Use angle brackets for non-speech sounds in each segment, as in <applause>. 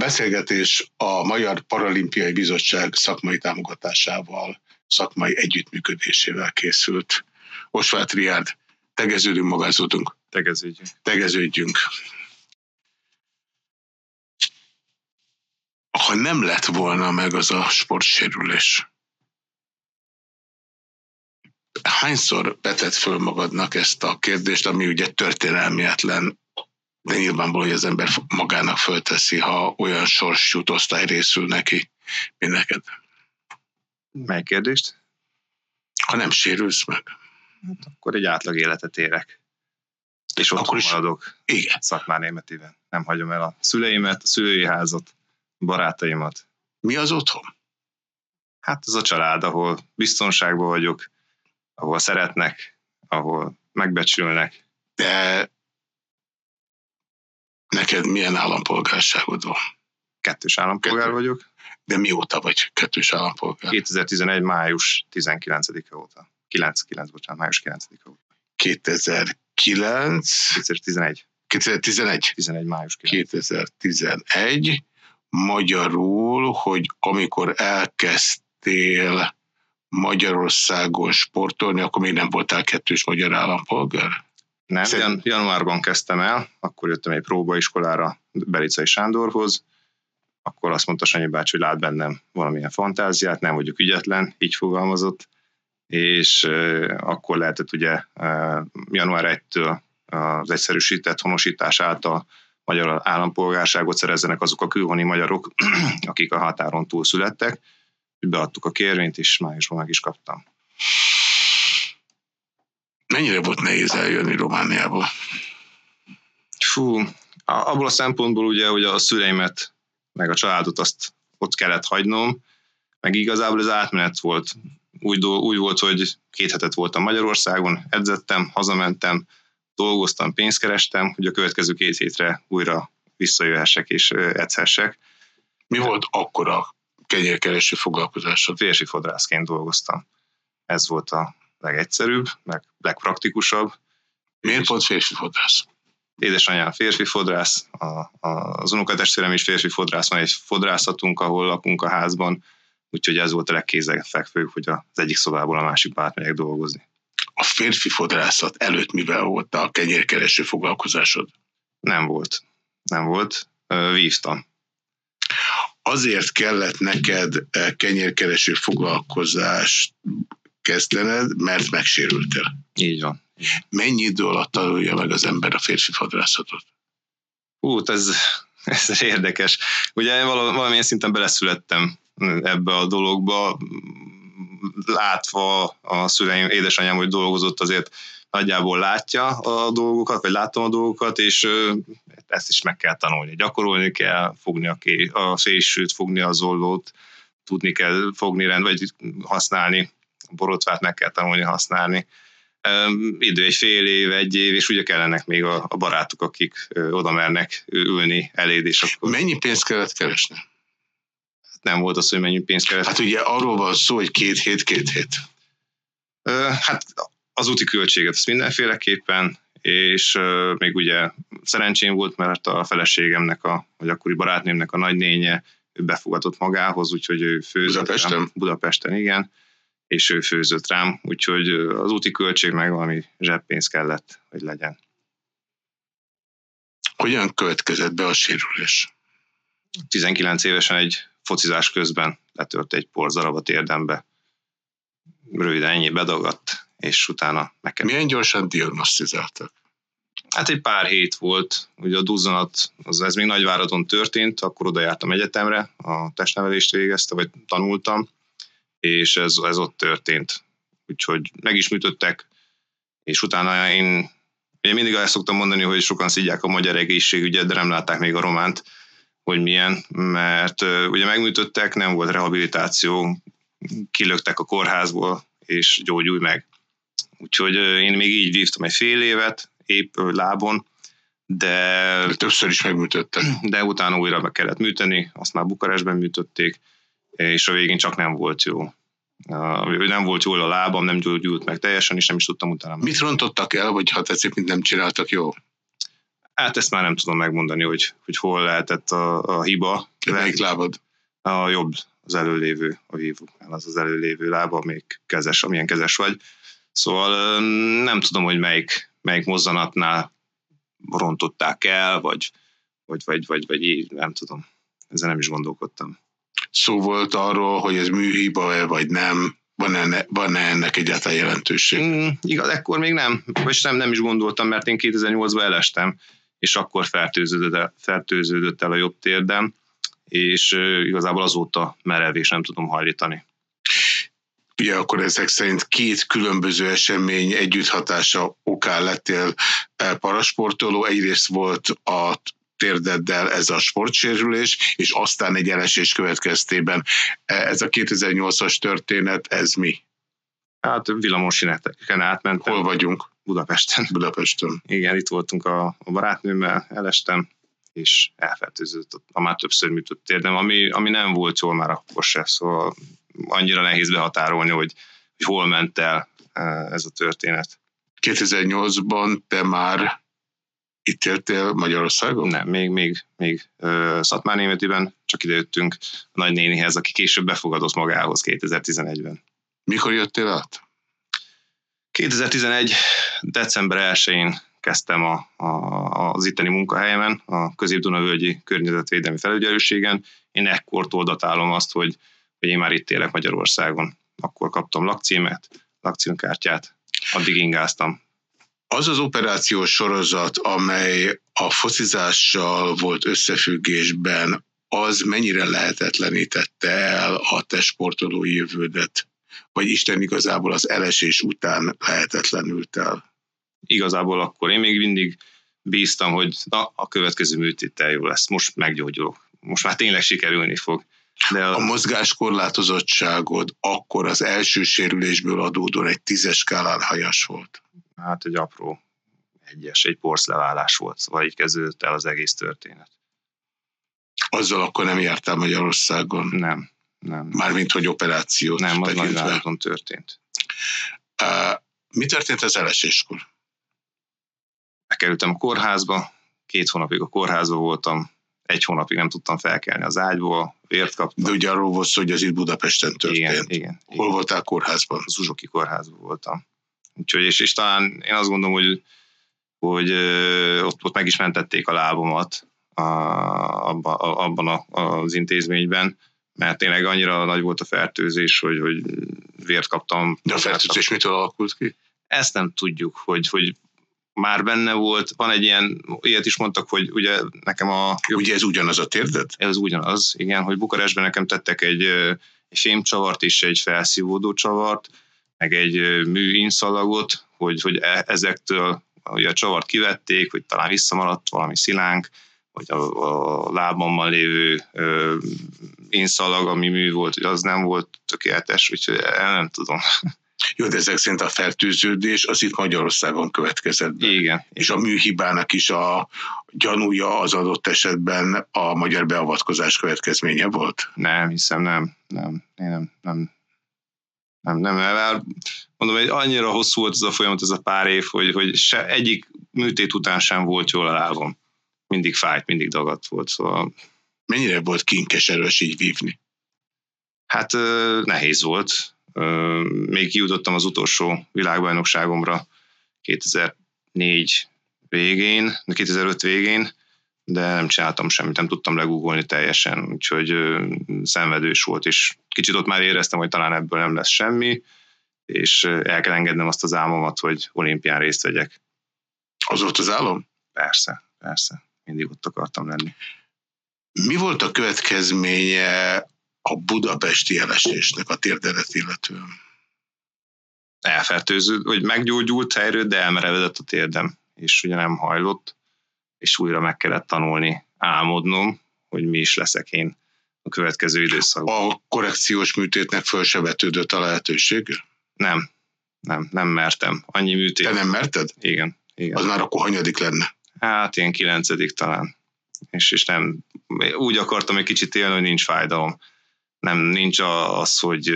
beszélgetés a Magyar Paralimpiai Bizottság szakmai támogatásával, szakmai együttműködésével készült. Osvát Riárd, tegeződünk, magázódunk. Tegeződjünk. Tegeződjünk. Ha nem lett volna meg az a sportsérülés, hányszor vetett föl magadnak ezt a kérdést, ami ugye történelmietlen, de nyilvánvaló, hogy az ember magának fölteszi, ha olyan sors jut osztály részül neki, mint neked. Mely kérdést? Ha nem sérülsz meg. Hát akkor egy átlag életet érek. És ott akkor is maradok. Igen. Szakmán németében. Nem hagyom el a szüleimet, a szülői házat, barátaimat. Mi az otthon? Hát az a család, ahol biztonságban vagyok, ahol szeretnek, ahol megbecsülnek. De neked milyen állampolgárságod van? Kettős állampolgár Kettő. vagyok. De mióta vagy kettős állampolgár? 2011. május 19-e óta. 9, 9, bocsánat, május 9-e óta. 2009? 2011. 2011? 11 május 9. 2011. Magyarul, hogy amikor elkezdtél Magyarországon sportolni, akkor még nem voltál kettős magyar állampolgár? Nem, Szerint... januárban kezdtem el, akkor jöttem egy próbaiskolára Belicai Sándorhoz, akkor azt mondta Sanyi bácsi, hogy lát bennem valamilyen fantáziát, nem vagyok ügyetlen, így fogalmazott, és akkor lehetett ugye január 1-től az egyszerűsített honosítás által magyar állampolgárságot szerezzenek azok a külhoni magyarok, <clears throat> akik a határon túl születtek, beadtuk a kérvényt, és májusban meg is kaptam. Mennyire volt nehéz eljönni Romániába? Fú, abból a szempontból ugye, hogy a szüleimet, meg a családot azt ott kellett hagynom, meg igazából az átmenet volt. Úgy, úgy volt, hogy két hetet voltam Magyarországon, edzettem, hazamentem, dolgoztam, pénzt kerestem, hogy a következő két hétre újra visszajöhessek és edzhessek. Mi volt akkor a kenyérkereső foglalkozásod? Férsi fodrászként dolgoztam. Ez volt a legegyszerűbb, meg legpraktikusabb. Miért volt férfi fodrász? Édesanyám férfi fodrász, a, a, az unokatestvérem is férfi fodrász, van egy fodrászatunk, ahol lakunk a házban, úgyhogy ez volt a legkézenfekvőbb, hogy az egyik szobából a másikba átmegyek dolgozni. A férfi fodrászat előtt mivel volt a kenyérkereső foglalkozásod? Nem volt. Nem volt. Vívtam azért kellett neked eh, kenyérkereső foglalkozást kezdened, mert megsérültél. Így van. Mennyi idő alatt tanulja meg az ember a férfi fodrászatot? Ú, ez, ez érdekes. Ugye valamilyen szinten beleszülettem ebbe a dologba, látva a szüleim, édesanyám, hogy dolgozott, azért nagyjából látja a dolgokat, vagy látom a dolgokat, és ezt is meg kell tanulni. Gyakorolni kell, fogni a, ké, a fésűt, fogni az ollót, tudni kell fogni rend, vagy használni, borotvát meg kell tanulni használni. Idő egy fél év, egy év, és ugye kellenek még a, a barátok, akik oda mernek ülni eléd, és akkor... Mennyi pénzt kellett keresni? Hát nem volt az, hogy mennyi pénzt kellett. Hát ugye arról van szó, hogy két hét, két hét. Hát az úti költséget azt mindenféleképpen, és még ugye szerencsém volt, mert a feleségemnek, a, vagy akkori barátnémnek a nagynénye ő befogadott magához, úgyhogy ő főzött Budapesten? Budapesten, igen, és ő főzött rám, úgyhogy az úti költség meg valami zseppénz kellett, hogy legyen. Hogyan következett be a sérülés? 19 évesen egy focizás közben letört egy porzarab a térdembe. Röviden ennyi bedagadt, és utána meg kell... Milyen gyorsan diagnosztizáltak? Hát egy pár hét volt, ugye a duzzanat, az, ez még Nagyváradon történt, akkor oda jártam egyetemre, a testnevelést végezte, vagy tanultam, és ez, ez ott történt. Úgyhogy meg is műtöttek, és utána én, én mindig azt szoktam mondani, hogy sokan szidják a magyar egészségügyet, de nem látták még a románt, hogy milyen, mert ugye megműtöttek, nem volt rehabilitáció, kilöktek a kórházból, és gyógyulj meg. Úgyhogy én még így vívtam egy fél évet, épp lábon, de... de többször is megműtöttek. De utána újra be kellett műteni, azt már Bukarestben műtötték, és a végén csak nem volt jó. Uh, nem volt jól a lábam, nem gyógyult meg teljesen, és nem is tudtam utána. Mit rontottak el, vagy ha tetszik, mint nem csináltak jó? Hát ezt már nem tudom megmondani, hogy, hogy hol lehetett a, a hiba. Melyik lábad? A jobb, az előlévő, a vívóknál az az előlévő lába, még kezes, amilyen kezes vagy. Szóval nem tudom, hogy melyik, melyik mozzanatnál rontották el, vagy, vagy, vagy, vagy, vagy így, nem tudom. Ezzel nem is gondolkodtam. Szó volt arról, hogy ez műhiba-e, vagy nem, van-e, van-e ennek egyáltalán jelentőség? Mm, igaz, ekkor még nem, vagy nem, nem is gondoltam, mert én 2008-ban elestem, és akkor fertőződött el, fertőződött el a jobb térdem, és igazából azóta merev, és nem tudom hajlítani. Ugye akkor ezek szerint két különböző esemény együtthatása okán lettél parasportoló. Egyrészt volt a térdeddel ez a sportsérülés, és aztán egy elesés következtében. Ez a 2008-as történet, ez mi? Hát villamosineteken átmentem. Hol vagyunk? Budapesten. Budapesten. Igen, itt voltunk a, a barátnőmmel, elestem, és elfertőzött a már többször műtött térdem, ami, ami nem volt jól már akkor se, szóval annyira nehéz behatárolni, hogy, hogy hol ment el e, ez a történet. 2008-ban te már itt éltél Magyarországon? Nem, még, még, még Szatmár csak idejöttünk a nagynénihez, aki később befogadott magához 2011-ben. Mikor jöttél át? 2011. december 1-én kezdtem a, a, az itteni munkahelyemen, a Közép-Dunavölgyi Környezetvédelmi Felügyelőségen. Én ekkortól datálom azt, hogy, hogy én már itt élek Magyarországon. Akkor kaptam lakcímet, lakcímkártyát, addig ingáztam. Az az operációs sorozat, amely a focizással volt összefüggésben, az mennyire lehetetlenítette el a te sportolói jövődet? Vagy Isten igazából az elesés után lehetetlenült el? Igazából akkor én még mindig bíztam, hogy na, a következő műtéttel jó lesz, most meggyógyulok. Most már tényleg sikerülni fog. De a... a mozgáskorlátozottságod akkor az első sérülésből adódóan egy tízes skálán hajas volt. Hát egy apró egyes, egy porszleválás volt, szóval így kezdődött el az egész történet. Azzal akkor nem jártál Magyarországon? Nem, nem. Mármint, hogy operációt Nem, az nagy történt. Uh, mi történt az eleséskor? Bekerültem a kórházba, két hónapig a kórházba voltam, egy hónapig nem tudtam felkelni az ágyból, vért kaptam. De ugye arról volt hogy ez itt Budapesten történt. Igen, igen. Hol igen. voltál kórházban? Az Uzsoki kórházban voltam. Úgyhogy, és, és talán én azt gondolom, hogy, hogy ott, ott meg is mentették a lábomat a, abba, a, abban a, az intézményben, mert tényleg annyira nagy volt a fertőzés, hogy, hogy vért kaptam. De a fertőzés mitől alakult ki? Ezt nem tudjuk, hogy, hogy már benne volt, van egy ilyen, ilyet is mondtak, hogy ugye nekem a... Ugye ez ugyanaz a térded? Ez ugyanaz, igen, hogy Bukarestben nekem tettek egy, egy fémcsavart és egy felszívódó csavart, meg egy műinszalagot, hogy, hogy e, ezektől hogy a csavart kivették, hogy talán visszamaradt valami szilánk, vagy a, a lábammal lévő ö, inszalag, ami mű volt, hogy az nem volt tökéletes, úgyhogy el nem tudom. Jó, de ezek szerint a fertőződés az itt Magyarországon következett be. Igen. És a műhibának is a gyanúja az adott esetben a magyar beavatkozás következménye volt? Nem, hiszem nem. Nem, én nem, nem, nem, nem, mert mondom, hogy annyira hosszú volt ez a folyamat, ez a pár év, hogy, hogy se egyik műtét után sem volt jól a lábam. Mindig fájt, mindig dagadt volt, szóval... Mennyire volt kinkes erős így vívni? Hát nehéz volt. Még kijutottam az utolsó világbajnokságomra 2004 végén, 2005 végén, de nem csináltam semmit, nem tudtam legugolni teljesen, úgyhogy szenvedős volt, és kicsit ott már éreztem, hogy talán ebből nem lesz semmi, és el kell engednem azt az álmomat, hogy olimpián részt vegyek. Az volt az álom? Persze, persze. Mindig ott akartam lenni. Mi volt a következménye a budapesti elesésnek a térdelet illetően? Elfertőző, hogy meggyógyult helyről, de elmerevedett a térdem, és ugye nem hajlott, és újra meg kellett tanulni, álmodnom, hogy mi is leszek én a következő időszakban. A korrekciós műtétnek föl se vetődött a lehetőség? Nem, nem, nem mertem. Annyi műtét. Te nem merted? Igen. igen. Az már akkor hanyadik lenne? Hát ilyen kilencedik talán. És, és nem, úgy akartam egy kicsit élni, hogy nincs fájdalom. Nem, nincs az, hogy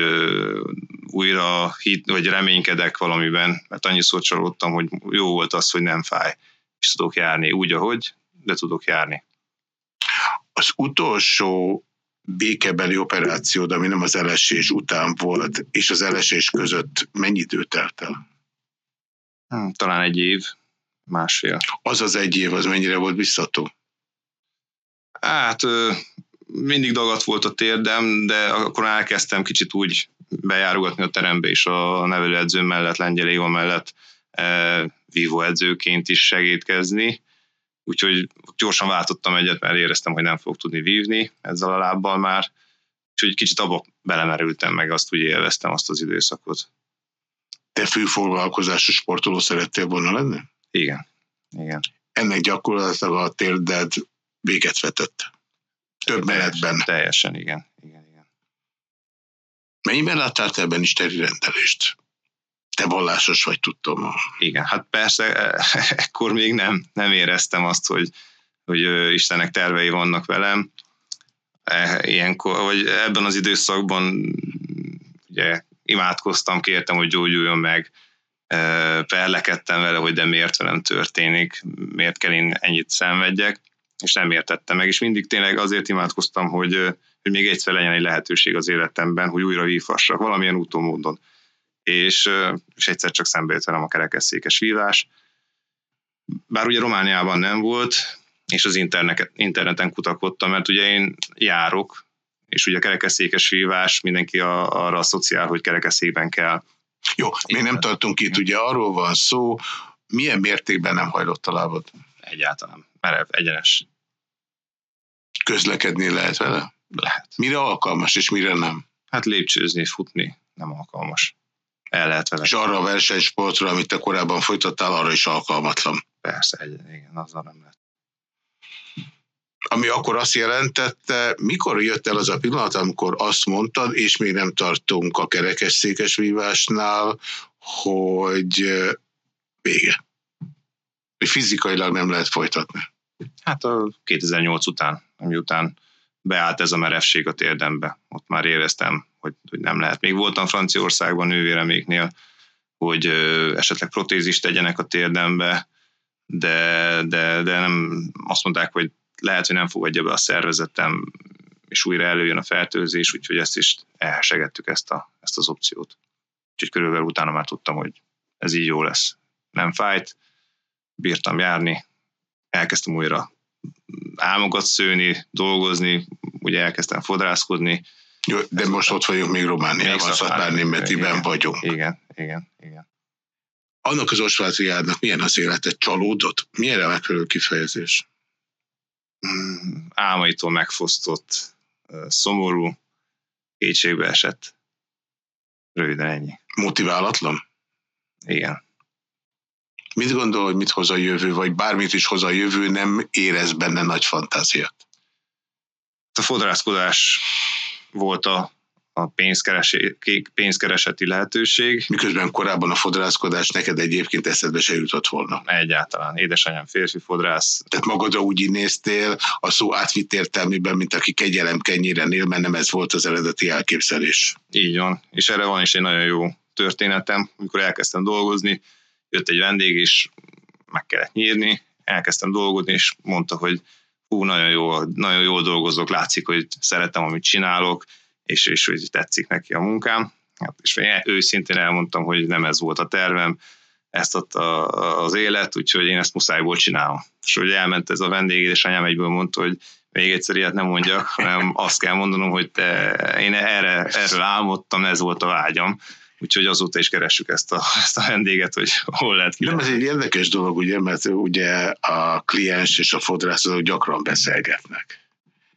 újra hit, vagy reménykedek valamiben, mert annyiszor csalódtam, hogy jó volt az, hogy nem fáj és tudok járni úgy, ahogy, de tudok járni. Az utolsó békebeli operációd, ami nem az elesés után volt, és az elesés között mennyi idő telt el? Hmm, talán egy év, másfél. Az az egy év, az mennyire volt biztató? Hát mindig dagat volt a térdem, de akkor elkezdtem kicsit úgy bejárogatni a terembe is a nevelőedző mellett, Lengyel Éva mellett vívó edzőként is segítkezni. Úgyhogy gyorsan váltottam egyet, mert éreztem, hogy nem fog tudni vívni ezzel a lábbal már. Úgyhogy kicsit abba belemerültem, meg azt úgy élveztem azt az időszakot. Te főfoglalkozású sportoló szerettél volna lenni? Igen. Igen. Ennek gyakorlatilag a térded véget vetett. Több menetben. Teljesen, igen. igen, igen. Mennyiben láttál te ebben isteni rendelést? Te vallásos vagy, tudtam. Igen, hát persze, ekkor még nem, nem éreztem azt, hogy, hogy Istennek tervei vannak velem. E, ilyenkor, vagy ebben az időszakban ugye imádkoztam, kértem, hogy gyógyuljon meg, e, perlekedtem vele, hogy de miért velem történik, miért kell én ennyit szenvedjek, és nem értettem meg, és mindig tényleg azért imádkoztam, hogy, hogy még egyszer legyen egy lehetőség az életemben, hogy újra vívhassak valamilyen úton, módon és, és egyszer csak szembe jött velem a kerekesszékes vívás. Bár ugye Romániában nem volt, és az interneten kutakodtam, mert ugye én járok, és ugye a kerekesszékes vívás, mindenki a, arra asszociál, hogy kerekesszékben kell. Jó, mi nem tartunk itt, ugye arról van szó, milyen mértékben nem hajlott a lábad? Egyáltalán, merev, egyenes. Közlekedni lehet vele? Lehet. Mire alkalmas, és mire nem? Hát lépcsőzni, futni nem alkalmas el lehet vele. És arra a versenysportra, amit te korábban folytattál, arra is alkalmatlan. Persze, egy, igen, azzal nem lehet. Ami akkor azt jelentette, mikor jött el az a pillanat, amikor azt mondtad, és még nem tartunk a kerekes székes vívásnál, hogy vége. Hogy fizikailag nem lehet folytatni. Hát a 2008 után, ami után beállt ez a merevség a térdembe. Ott már éreztem, hogy, hogy nem lehet. Még voltam Franciaországban nővéreméknél, hogy ö, esetleg protézist tegyenek a térdembe, de, de, de nem azt mondták, hogy lehet, hogy nem fogadja be a szervezetem, és újra előjön a fertőzés, úgyhogy ezt is elhesegettük ezt, a, ezt az opciót. Úgyhogy körülbelül utána már tudtam, hogy ez így jó lesz. Nem fájt, bírtam járni, elkezdtem újra álmokat szőni, dolgozni, ugye elkezdtem fodrászkodni. Jó, de most ott vagyunk még Romániában, Szatmár-Németiben vagyunk. Igen, igen, igen. Annak az Osvátriádnak milyen az élete? Csalódott? Milyen a megfelelő kifejezés? Hmm, álmaitól megfosztott, szomorú, kétségbe esett. Röviden ennyi. Motiválatlan? Igen. Mit gondol, hogy mit hoz a jövő, vagy bármit is hoz a jövő, nem érez benne nagy fantáziát? A fodrászkodás volt a, a pénzkereseti lehetőség. Miközben korábban a fodrászkodás neked egyébként eszedbe se jutott volna. Egyáltalán. Édesanyám férfi fodrász. Tehát magadra úgy néztél a szó átvitt értelmében, mint aki kegyelem kenyéren él, mert nem ez volt az eredeti elképzelés. Így van. És erre van is egy nagyon jó történetem, amikor elkezdtem dolgozni, jött egy vendég, és meg kellett nyírni, elkezdtem dolgozni, és mondta, hogy hú, nagyon jól, nagyon jól dolgozok, látszik, hogy szeretem, amit csinálok, és, és hogy tetszik neki a munkám. Hát, és én őszintén elmondtam, hogy nem ez volt a tervem, ezt adta az élet, úgyhogy én ezt muszájból csinálom. És hogy elment ez a vendég, és anyám egyből mondta, hogy még egyszer ilyet nem mondjak, hanem azt kell mondanom, hogy te, én erre, erről álmodtam, ez volt a vágyam úgyhogy azóta is keressük ezt a, <laughs> ezt a vendéget, hogy hol lehet ki. Nem, ez egy érdekes dolog, ugye, mert ugye a kliens és a fodrászok gyakran beszélgetnek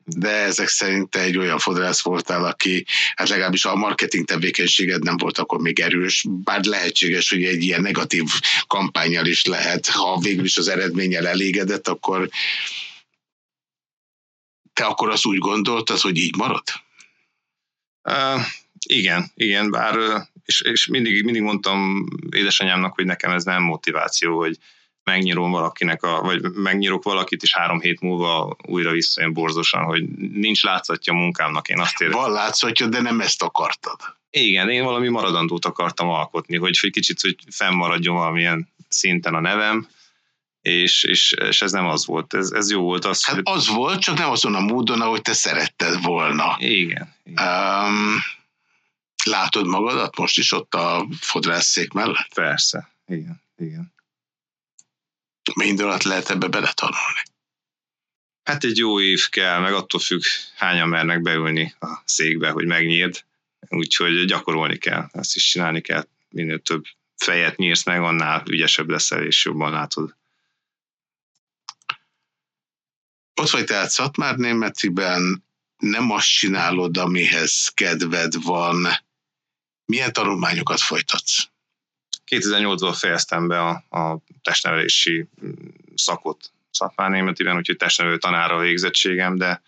de ezek szerint te egy olyan fodrász voltál, aki, hát legalábbis a marketing tevékenységed nem volt akkor még erős, bár lehetséges, hogy egy ilyen negatív kampányjal is lehet, ha végül is az eredménnyel elégedett, akkor te akkor azt úgy gondoltad, hogy így marad? Uh, igen, igen, bár és, és mindig, mindig mondtam édesanyámnak, hogy nekem ez nem motiváció, hogy megnyírom valakinek, a, vagy megnyírok valakit, és három hét múlva újra visszajön borzosan, hogy nincs látszatja a munkámnak. Én azt érem. Van látszatja, de nem ezt akartad. Igen, én valami maradandót akartam alkotni, hogy, hogy kicsit hogy fennmaradjon valamilyen szinten a nevem, és, és, és ez nem az volt. Ez, ez jó volt. Az, hát hogy... az volt, csak nem azon a módon, ahogy te szeretted volna. Igen. igen. Um, látod magadat most is ott a fodrászszék mellett? Persze, igen, igen. Alatt lehet ebbe beletanulni? Hát egy jó év kell, meg attól függ, hányan mernek beülni a székbe, hogy megnyírd. Úgyhogy gyakorolni kell, ezt is csinálni kell. Minél több fejet nyírsz meg, annál ügyesebb leszel, és jobban látod. Ott vagy tehát Szatmár Németiben, nem azt csinálod, amihez kedved van. Milyen tanulmányokat folytatsz? 2008-ban fejeztem be a, a testnevelési szakot Szatmár Németiben, úgyhogy testnevelő tanára végzettségem, de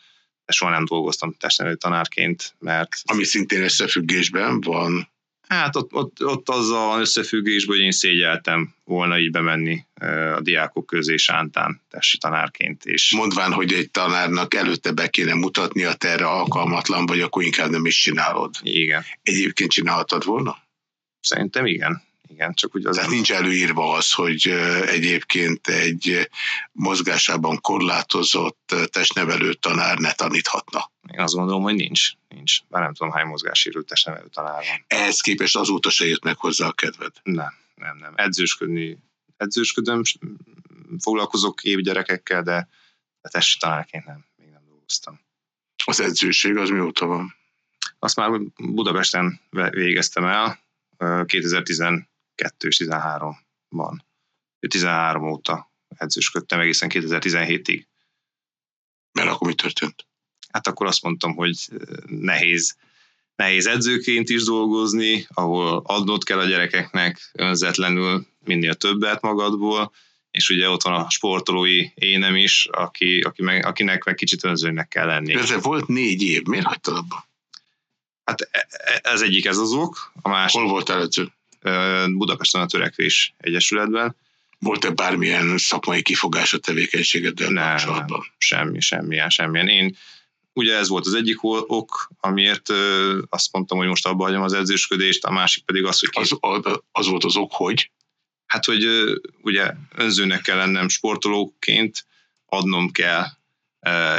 de soha nem dolgoztam testnevelő tanárként, mert... Ami szintén összefüggésben van Hát ott, ott, ott azzal van összefüggésben, hogy én szégyeltem volna így bemenni a diákok közé sántán testi tanárként. És Mondván, hogy egy tanárnak előtte be kéne mutatni, a te erre alkalmatlan vagy, akkor inkább nem is csinálod. Igen. Egyébként csinálhatod volna? Szerintem igen igen, csak úgy az... Tehát nincs előírva az, hogy egyébként egy mozgásában korlátozott testnevelő tanár ne taníthatna. Én azt gondolom, hogy nincs. Nincs. Már nem tudom, hány mozgássérült testnevelő tanár van. Ehhez képest azóta se jött meg hozzá a kedved? Nem, nem, nem. Edzősködni, edzősködöm, foglalkozok gyerekekkel, de testi tanárként nem, még nem dolgoztam. Az edzőség az mióta van? Azt már Budapesten végeztem el, 2010 12 és 13-ban. 13 óta edzősködtem egészen 2017-ig. Mert akkor mi történt? Hát akkor azt mondtam, hogy nehéz, nehéz edzőként is dolgozni, ahol adnod kell a gyerekeknek önzetlenül minél többet magadból, és ugye ott van a sportolói énem is, aki, aki meg, akinek meg kicsit önzőnek kell lenni. Persze volt négy év, miért hagytad abba? Hát e, e, ez egyik ez az ok, a másik... Hol voltál edző? Budapesten a Törekvés Egyesületben. Volt-e bármilyen szakmai kifogás a tevékenységeddel nem, kapcsolatban? Nem, semmi, semmilyen, semmilyen. Én ugye ez volt az egyik ok, amiért azt mondtam, hogy most abba hagyom az edzősködést, a másik pedig az, hogy... Az, az volt az ok, hogy? Hát, hogy ugye önzőnek kell lennem sportolóként, adnom kell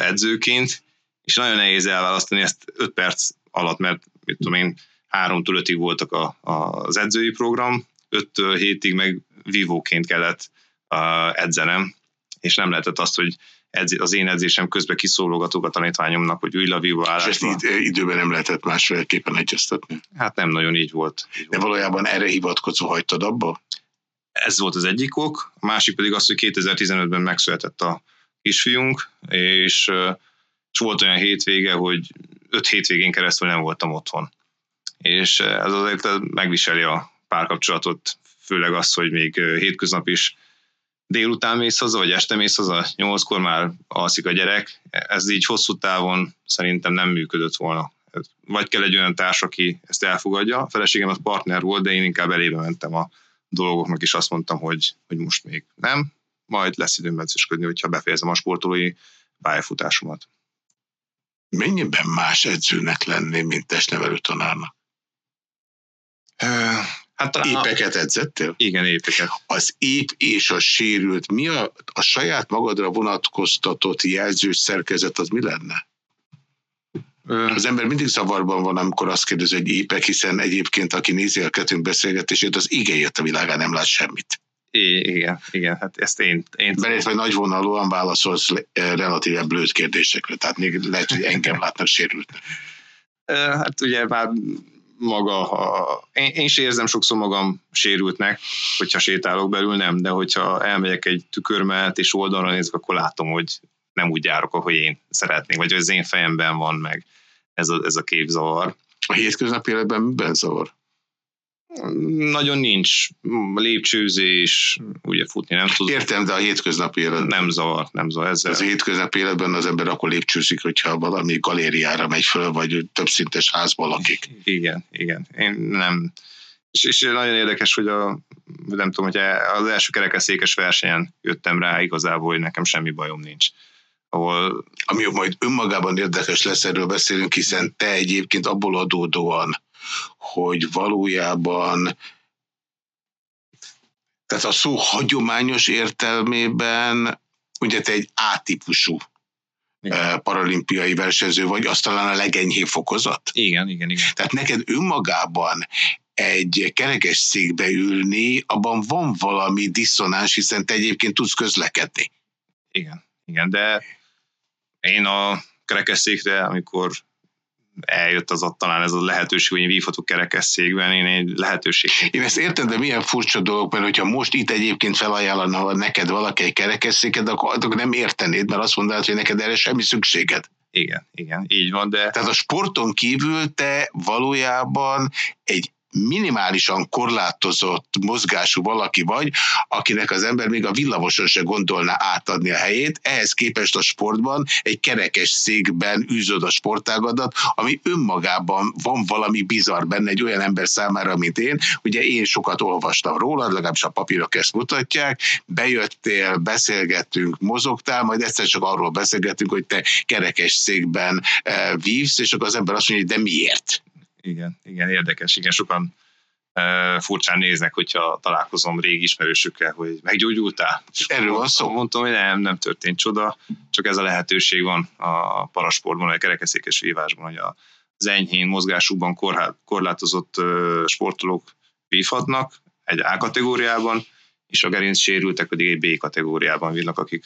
edzőként, és nagyon nehéz elválasztani ezt 5 perc alatt, mert mit tudom én, háromtól ötig voltak a, a, az edzői program, öttől hétig meg vívóként kellett uh, edzenem, és nem lehetett azt, hogy edz, az én edzésem közben kiszólogatok a tanítványomnak, hogy ülj a vívó állásba. És ezt időben nem lehetett másféleképpen egyeztetni? Hát nem nagyon így volt. Így De volt. valójában erre hivatkozó hagytad abba? Ez volt az egyik ok, a másik pedig az, hogy 2015-ben megszületett a kisfiunk, és, és volt olyan hétvége, hogy öt hétvégén keresztül nem voltam otthon és eh, ez azért megviseli a párkapcsolatot, főleg az, hogy még eh, hétköznap is délután mész haza, vagy este mész haza, nyolckor már alszik a gyerek. Ez így hosszú távon szerintem nem működött volna. Vagy kell egy olyan társ, aki ezt elfogadja. A feleségem az partner volt, de én inkább elébe mentem a dolgoknak, és azt mondtam, hogy, hogy most még nem, majd lesz időm edzősködni, hogyha befejezem a sportolói pályafutásomat. Mennyiben más edzőnek lenni, mint testnevelő tanárnak? Hát talán épeket edzettél? Igen, épeket. Az ép és a sérült, mi a, a saját magadra vonatkoztatott jelzős szerkezet, az mi lenne? Az ember mindig zavarban van, amikor azt kérdezi, hogy épek, hiszen egyébként, aki nézi a kettőnk beszélgetését, az igényért a világán nem lát semmit. I- igen, igen, hát ezt én... én vagy nagyvonalúan válaszolsz relatíve blőd kérdésekre, tehát még lehet, hogy engem látnak sérültnek. Hát ugye már maga, ha, én, én is érzem sokszor magam sérültnek, hogyha sétálok belül, nem, de hogyha elmegyek egy tükör mellett és oldalra nézek, akkor látom, hogy nem úgy járok, ahogy én szeretnék, vagy az én fejemben van meg ez a, ez a képzavar. A hétköznapi életben miben zavar? Nagyon nincs lépcsőzés, ugye futni nem tud. Értem, de a hétköznapi életben. Nem zavar, nem zavar. Ezzel. Az hétköznapi életben az ember akkor lépcsőzik, hogyha valami galériára megy föl, vagy többszintes házban lakik. Igen, igen. Én nem. És, és nagyon érdekes, hogy a, nem tudom, hogy az első kerekeszékes versenyen jöttem rá igazából, hogy nekem semmi bajom nincs ahol... Ami majd önmagában érdekes lesz, erről beszélünk, hiszen te egyébként abból adódóan, hogy valójában Tehát a szó hagyományos értelmében ugye te egy A-típusú igen. paralimpiai versenyző vagy, az talán a legenyhébb fokozat? Igen, igen, igen. Tehát neked önmagában egy kerekes székbe ülni, abban van valami diszonás, hiszen te egyébként tudsz közlekedni. Igen, igen, de én a kerekesszékre, amikor eljött az ott talán ez a lehetőség, hogy én vívhatok kerekesszékben, én egy lehetőség. Én ezt értem, de milyen furcsa dolog, mert hogyha most itt egyébként felajánlana neked valaki egy kerekesszéket, akkor, akkor nem értenéd, mert azt mondanád, hogy neked erre semmi szükséged. Igen, igen, így van, de... Tehát a sporton kívül te valójában egy minimálisan korlátozott mozgású valaki vagy, akinek az ember még a villamoson se gondolná átadni a helyét, ehhez képest a sportban egy kerekes székben űzöd a sportágadat, ami önmagában van valami bizarr benne egy olyan ember számára, mint én. Ugye én sokat olvastam rólad, legalábbis a papírok ezt mutatják, bejöttél, beszélgettünk, mozogtál, majd egyszer csak arról beszélgettünk, hogy te kerekes székben eh, vívsz, és akkor az ember azt mondja, hogy de miért? Igen, igen, érdekes, igen, sokan uh, furcsán néznek, hogyha találkozom régi ismerősökkel, hogy meggyógyultál. Erről van szó. Mondtam, hogy nem, nem történt csoda, csak ez a lehetőség van a parasportban, vagy a kerekesszékes vívásban, hogy az enyhén mozgásukban korlátozott sportolók vívhatnak egy A kategóriában, és a gerinc sérültek pedig egy B kategóriában vívnak, akik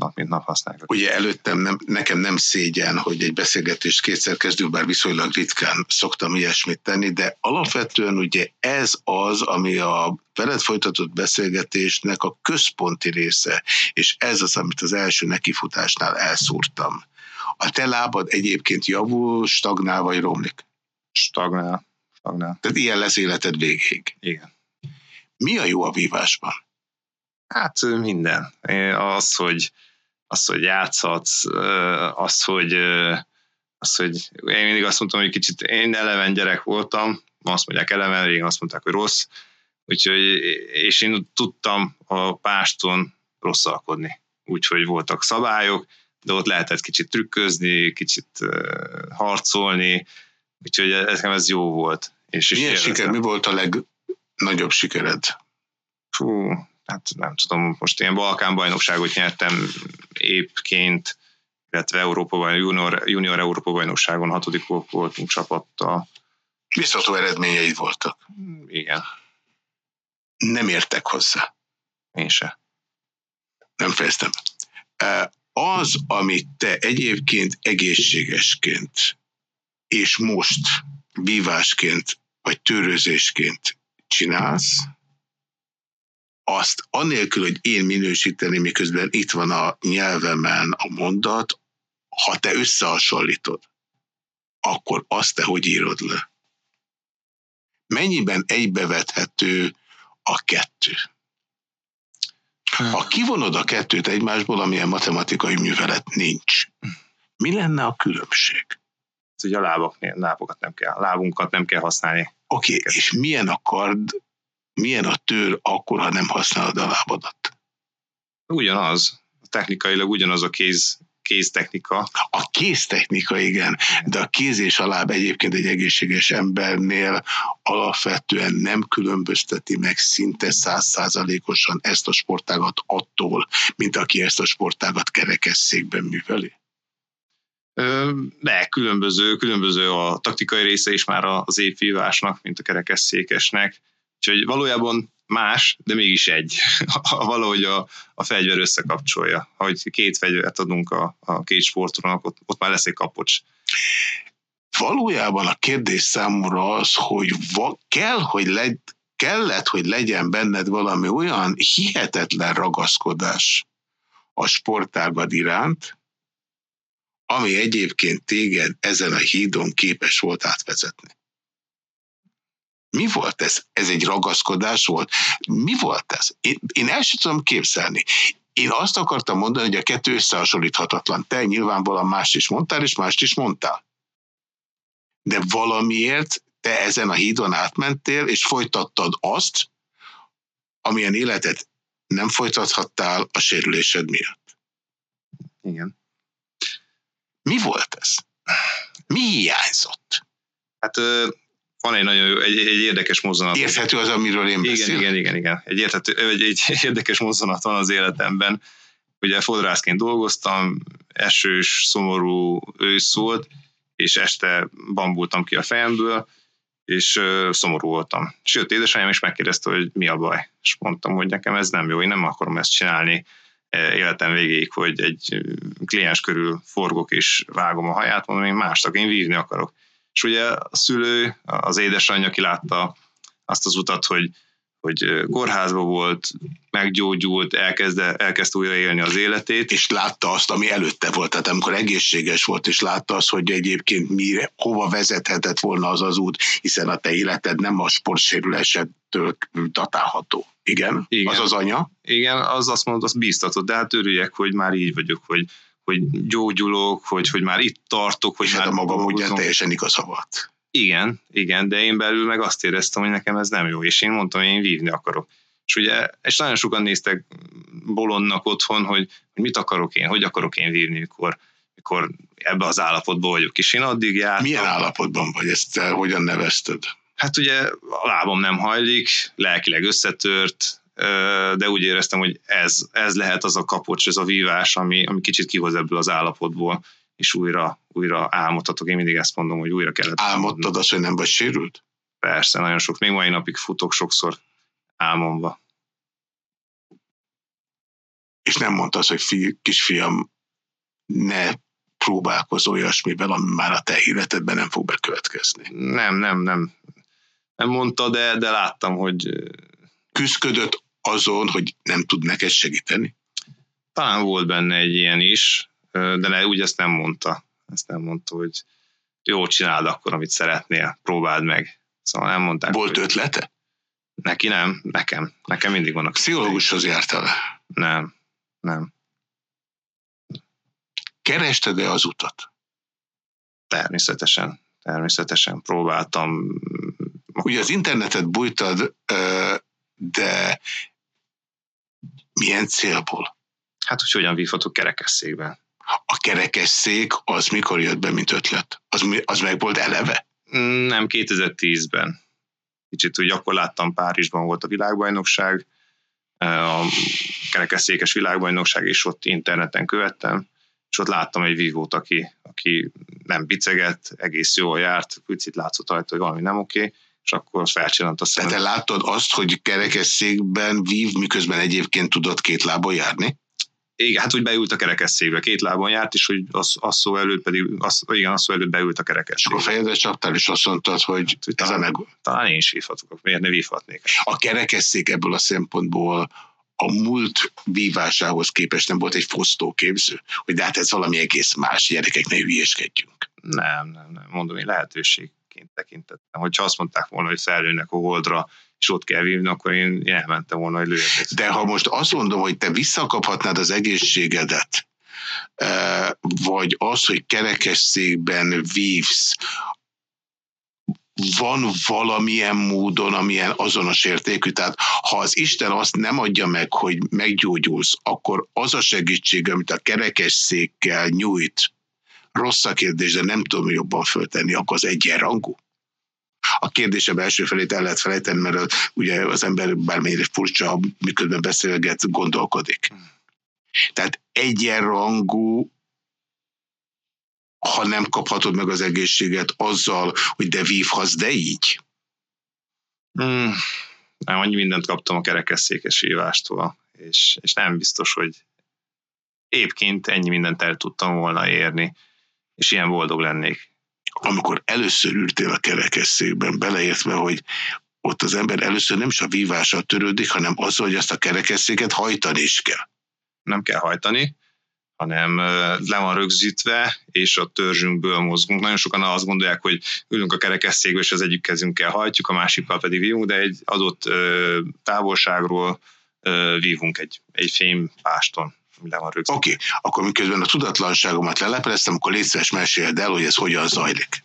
nap mint nap használják. Ugye előttem nem, nekem nem szégyen, hogy egy beszélgetést kétszer kezdünk, bár viszonylag ritkán szoktam ilyesmit tenni, de alapvetően ugye ez az, ami a veled folytatott beszélgetésnek a központi része, és ez az, amit az első nekifutásnál elszúrtam. A te lábad egyébként javul, stagnál vagy romlik? Stagnál. stagnál. Tehát ilyen lesz életed végéig. Igen. Mi a jó a vívásban? Hát minden. Az, hogy az, hogy játszhatsz, az, hogy, az, hogy én mindig azt mondtam, hogy kicsit én eleven gyerek voltam, azt mondják eleven, régen azt mondták, hogy rossz, úgyhogy, és én tudtam a páston rosszalkodni. Úgyhogy voltak szabályok, de ott lehetett kicsit trükközni, kicsit harcolni, úgyhogy ez, ez jó volt. És Milyen siker, mi volt a legnagyobb sikered? Fú, hát nem tudom, most ilyen Balkán bajnokságot nyertem épként, illetve Európa junior, junior Európa bajnokságon hatodik voltunk csapattal. Biztató eredményeid voltak. Igen. Nem értek hozzá. Én se. Nem fejeztem. Az, amit te egyébként egészségesként és most vívásként vagy törőzésként csinálsz, azt anélkül, hogy én minősíteni, miközben itt van a nyelvemen a mondat, ha te összehasonlítod, akkor azt te hogy írod le? Mennyiben egybevethető a kettő? Ha kivonod a kettőt egymásból, amilyen matematikai művelet nincs, mi lenne a különbség? Ez ugye a lábaknél, lábokat nem kell, lábunkat nem kell használni. Oké, okay, és milyen a kard milyen a tőr akkor, ha nem használod a lábadat? Ugyanaz. Technikailag ugyanaz a kéz, kéztechnika. A kéztechnika, igen, de a kéz és a láb egyébként egy egészséges embernél alapvetően nem különbözteti meg szinte százszázalékosan ezt a sportágat attól, mint aki ezt a sportágat kerekesszékben műveli. De különböző, különböző a taktikai része is már az épvívásnak, mint a kerekesszékesnek. Úgyhogy valójában más, de mégis egy. <laughs> Valahogy a, a fegyver összekapcsolja. Ha két fegyvert adunk a, a két sportolónak, ott, ott már lesz egy kapocs. Valójában a kérdés számomra az, hogy va, kell, hogy legy, kellett, hogy legyen benned valami olyan hihetetlen ragaszkodás a sportágad iránt, ami egyébként téged ezen a hídon képes volt átvezetni. Mi volt ez? Ez egy ragaszkodás volt? Mi volt ez? Én, én el sem tudom képzelni. Én azt akartam mondani, hogy a kettő összehasonlíthatatlan. Te nyilvánvalóan mást is mondtál, és mást is mondtál. De valamiért te ezen a hídon átmentél, és folytattad azt, amilyen életet nem folytathattál a sérülésed miatt. Igen. Mi volt ez? Mi hiányzott? Hát van egy nagyon jó, egy, egy érdekes mozzanat. Érthető az, amiről én igen, beszélek? Igen, igen, igen. Egy, érthető, egy, egy <laughs> érdekes mozzanat van az életemben. Ugye fodrászként dolgoztam, esős, szomorú ősz volt, és este bambultam ki a fejemből, és uh, szomorú voltam. Sőt, édesanyám is megkérdezte, hogy mi a baj. És mondtam, hogy nekem ez nem jó, én nem akarom ezt csinálni életem végéig, hogy egy kliens körül forgok és vágom a haját, mondom, én mástak, én vívni akarok. És ugye a szülő, az édesanyja, aki látta azt az utat, hogy, hogy kórházba volt, meggyógyult, elkezdte, elkezdte újra élni az életét. És látta azt, ami előtte volt, tehát amikor egészséges volt, és látta azt, hogy egyébként mire, hova vezethetett volna az az út, hiszen a te életed nem a sportsérülésettől datálható. Igen? Igen? Az az anya? Igen, az azt mondott, azt bíztatott, de hát örüljek, hogy már így vagyok, hogy, hogy gyógyulok, hogy, hogy már itt tartok. Hogy és hát már hát a maga módján teljesen igaza volt. Igen, igen, de én belül meg azt éreztem, hogy nekem ez nem jó, és én mondtam, hogy én vívni akarok. És ugye, és nagyon sokan néztek bolondnak otthon, hogy, hogy mit akarok én, hogy akarok én vívni, mikor, mikor ebbe az állapotban vagyok. És én addig jártam. Milyen állapotban vagy? Ezt hogyan nevezted? Hát ugye a lábam nem hajlik, lelkileg összetört, de úgy éreztem, hogy ez, ez lehet az a kapocs, ez a vívás, ami, ami kicsit kihoz ebből az állapotból, és újra, újra álmodhatok. Én mindig ezt mondom, hogy újra kellett. Álmodtad azt, hogy nem vagy sérült? Persze, nagyon sok. Még mai napig futok sokszor álmomba. És nem mondtad, hogy fi, kisfiam, ne próbálkozz olyasmivel, ami már a te életedben nem fog bekövetkezni. Nem, nem, nem. Nem mondta, de, de láttam, hogy... Küzdködött azon, hogy nem tud neked segíteni? Talán volt benne egy ilyen is, de ne, úgy ezt nem mondta. Ezt nem mondta, hogy jó, csináld akkor, amit szeretnél, próbáld meg. Szóval nem mondták. Volt hogy... ötlete? Neki nem, nekem. Nekem mindig vannak. Pszichológushoz jártál? Nem, nem. Kerested-e az utat? Természetesen, természetesen próbáltam. Ugye az internetet bújtad, de milyen célból? Hát, hogy hogyan vívhatok kerekesszékben. A kerekesszék az mikor jött be, mint ötlet? Az, az meg volt eleve? Nem, 2010-ben. Kicsit úgy akkor láttam, Párizsban volt a világbajnokság, a kerekesszékes világbajnokság, és ott interneten követtem, és ott láttam egy vívót, aki, aki nem biceget, egész jól járt, picit látszott rajta, hogy valami nem oké, okay, és akkor felcsillant a szemem. te láttad azt, hogy kerekesszékben vív, miközben egyébként tudott két lábon járni? Igen, hát úgy beült a kerekesszékbe, két lábon járt, és hogy az, az szó előtt pedig, az, igen, az szó előtt beült a kerekesszékbe. És akkor fejedre csaptál, és azt mondtad, hogy hát, ez talán, a meg... Talán én is vívhatok, miért ne vívhatnék? A kerekesszék ebből a szempontból a múlt vívásához képest nem volt egy fosztóképző, hogy de hát ez valami egész más, gyerekek, ne hülyéskedjünk. Nem, nem, nem, mondom, én lehetőségként tekintettem. Hogyha azt mondták volna, hogy felülnek a holdra, és ott kell vívni, akkor én elmentem volna, hogy lőjek. De ha most azt mondom, hogy te visszakaphatnád az egészségedet, vagy az, hogy kerekesszékben vívsz, van valamilyen módon, amilyen azonos értékű. Tehát ha az Isten azt nem adja meg, hogy meggyógyulsz, akkor az a segítség, amit a kerekesszékkel nyújt, rossz a kérdés, de nem tudom jobban föltenni, akkor az egyenrangú. A kérdésem első felét el lehet felejteni, mert ugye az ember bármennyire furcsa, miközben beszélget, gondolkodik. Tehát egyenrangú ha nem kaphatod meg az egészséget azzal, hogy de vívhatsz, de így? Hmm, nem, annyi mindent kaptam a kerekesszékes vívástól, és, és nem biztos, hogy éppként ennyi mindent el tudtam volna érni, és ilyen boldog lennék. Amikor először ültél a kerekesszékben, beleértve, hogy ott az ember először nem is a vívással törődik, hanem azzal, hogy ezt a kerekesszéket hajtani is kell. Nem kell hajtani, hanem le van rögzítve, és a törzsünkből mozgunk. Nagyon sokan azt gondolják, hogy ülünk a kerekesszékbe, és az egyik kezünkkel hajtjuk, a másikkal pedig vívunk, de egy adott távolságról vívunk egy, egy fémpáston. Oké, okay. akkor miközben a tudatlanságomat lelepleztem, akkor légy szíves meséld el, hogy ez hogyan zajlik.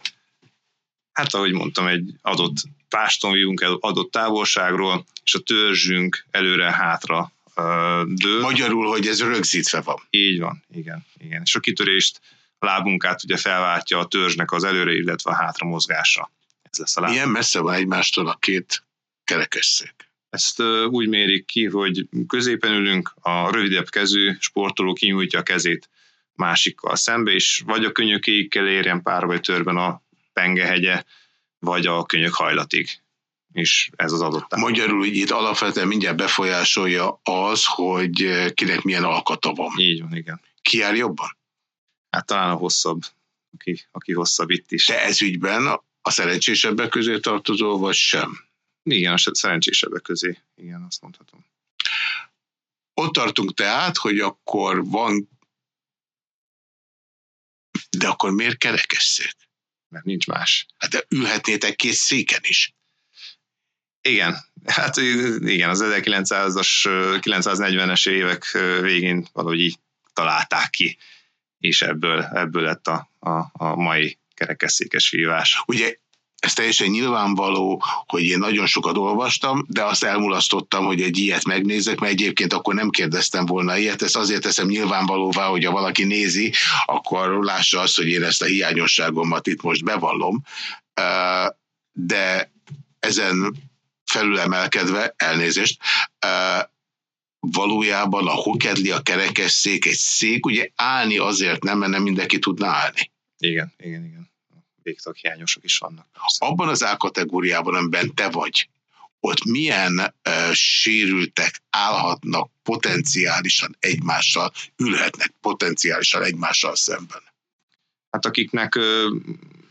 Hát, ahogy mondtam, egy adott páston vívunk adott távolságról, és a törzsünk előre-hátra dől. Magyarul, hogy ez rögzítve van. Így van, igen. igen. És a kitörést a lábunkát ugye felváltja a törzsnek az előre, illetve a hátra mozgása. ez lesz a láb. Milyen messze van egymástól a két kerekesszék? Ezt úgy mérik ki, hogy középen ülünk, a rövidebb kezű sportoló kinyújtja a kezét másikkal szembe, és vagy a könyökéig érjen pár vagy törben a pengehegye, vagy a könyök hajlatig. És ez az adott. Magyarul, hogy itt alapvetően mindjárt befolyásolja az, hogy kinek milyen alkata van. Így van, igen. Ki jár jobban? Hát talán a hosszabb, aki, aki hosszabb itt is. De ez ügyben a szerencsésebbek közé tartozó, vagy sem? Igen, a szerencsésebbek közé. Igen, azt mondhatom. Ott tartunk tehát, hogy akkor van de akkor miért kerekesszék? Mert nincs más. Hát de ülhetnétek két széken is. Igen, hát igen, az 1900-as, 940-es évek végén valahogy így találták ki, és ebből, ebből lett a, a, a mai kerekesszékes vívás. Ugye ez teljesen nyilvánvaló, hogy én nagyon sokat olvastam, de azt elmulasztottam, hogy egy ilyet megnézek, mert egyébként akkor nem kérdeztem volna ilyet. Ezt azért teszem nyilvánvalóvá, hogy ha valaki nézi, akkor lássa azt, hogy én ezt a hiányosságomat itt most bevallom. De ezen felülemelkedve, elnézést, valójában a hokedli, a kerekesszék, egy szék, ugye állni azért nem, mert nem mindenki tudna állni. Igen, igen, igen hiányosok is vannak. Abban az A-kategóriában, amiben te vagy, ott milyen uh, sérültek állhatnak potenciálisan egymással, ülhetnek potenciálisan egymással szemben? Hát akiknek uh,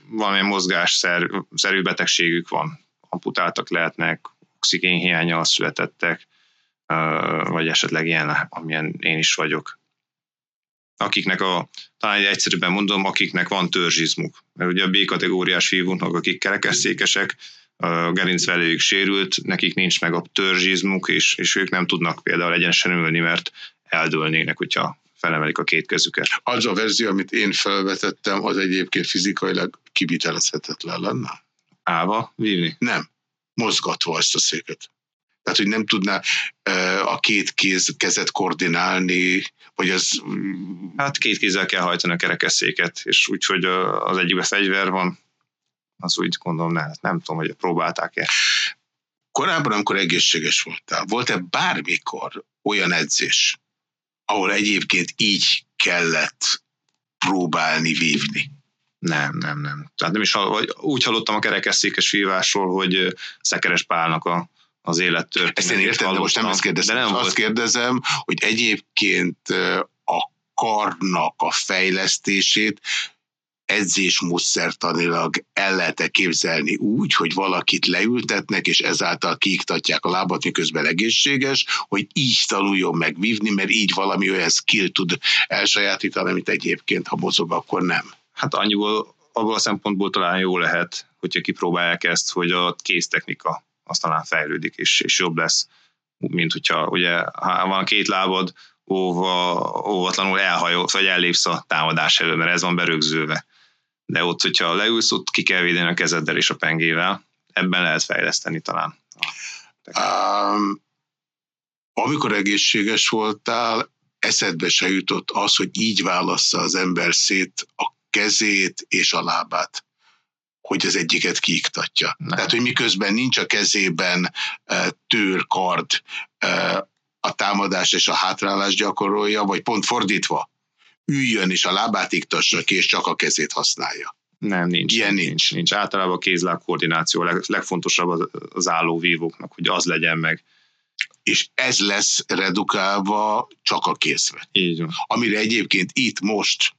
valamilyen mozgásszerű betegségük van, amputáltak lehetnek, oxigénhiányal születettek, uh, vagy esetleg ilyen, amilyen én is vagyok akiknek a, talán egy egyszerűbben mondom, akiknek van törzsizmuk. Mert ugye a B-kategóriás vívóknak, akik kerekesszékesek, a gerincvelőjük sérült, nekik nincs meg a törzsizmuk, és, és ők nem tudnak például egyenesen ülni, mert eldőlnének, hogyha felemelik a két kezüket. Az a verzió, amit én felvetettem, az egyébként fizikailag kivitelezhetetlen lenne? Állva vívni? Nem. Mozgatva ezt a széket. Tehát, hogy nem tudná a két kéz, kezet koordinálni, vagy az... Hát két kézzel kell hajtani a kerekesszéket, és úgyhogy az egyikben fegyver van, az úgy gondolom, nem, nem tudom, hogy próbálták-e. Korábban, amikor egészséges voltál, volt-e bármikor olyan edzés, ahol egyébként így kellett próbálni vívni? Nem, nem, nem. Tehát nem is, úgy hallottam a kerekesszékes vívásról, hogy Szekeres Pálnak a az élettörténet. Ezt én értem, de most nem ezt kérdezem. De nem azt kérdezem, hogy egyébként a karnak a fejlesztését edzésmódszertanilag el lehet képzelni úgy, hogy valakit leültetnek, és ezáltal kiiktatják a lábat, miközben egészséges, hogy így tanuljon meg vívni, mert így valami olyan skill tud elsajátítani, amit egyébként, ha mozog, akkor nem. Hát annyiból, abból a szempontból talán jó lehet, hogyha kipróbálják ezt, hogy a kéztechnika az talán fejlődik, és, és jobb lesz, mint hogyha ugye, ha van két lábad, óva, óvatlanul elhajolsz, vagy ellépsz a támadás elő, mert ez van berögzülve. De ott, hogyha leülsz, ott ki kell védeni a kezeddel és a pengével, ebben lehet fejleszteni talán. Um, amikor egészséges voltál, eszedbe se jutott az, hogy így válassza az ember szét a kezét és a lábát hogy az egyiket kiiktatja. Nem. Tehát, hogy miközben nincs a kezében uh, tőr, kard, uh, a támadás és a hátrálás gyakorolja, vagy pont fordítva, üljön és a lábát iktassa ki, és csak a kezét használja. Nem, nincs. Ilyen nincs. nincs. nincs. Általában a kézláb koordináció a leg, legfontosabb az, az álló vívóknak, hogy az legyen meg. És ez lesz redukálva csak a kézbe. Így van. Amire egyébként itt most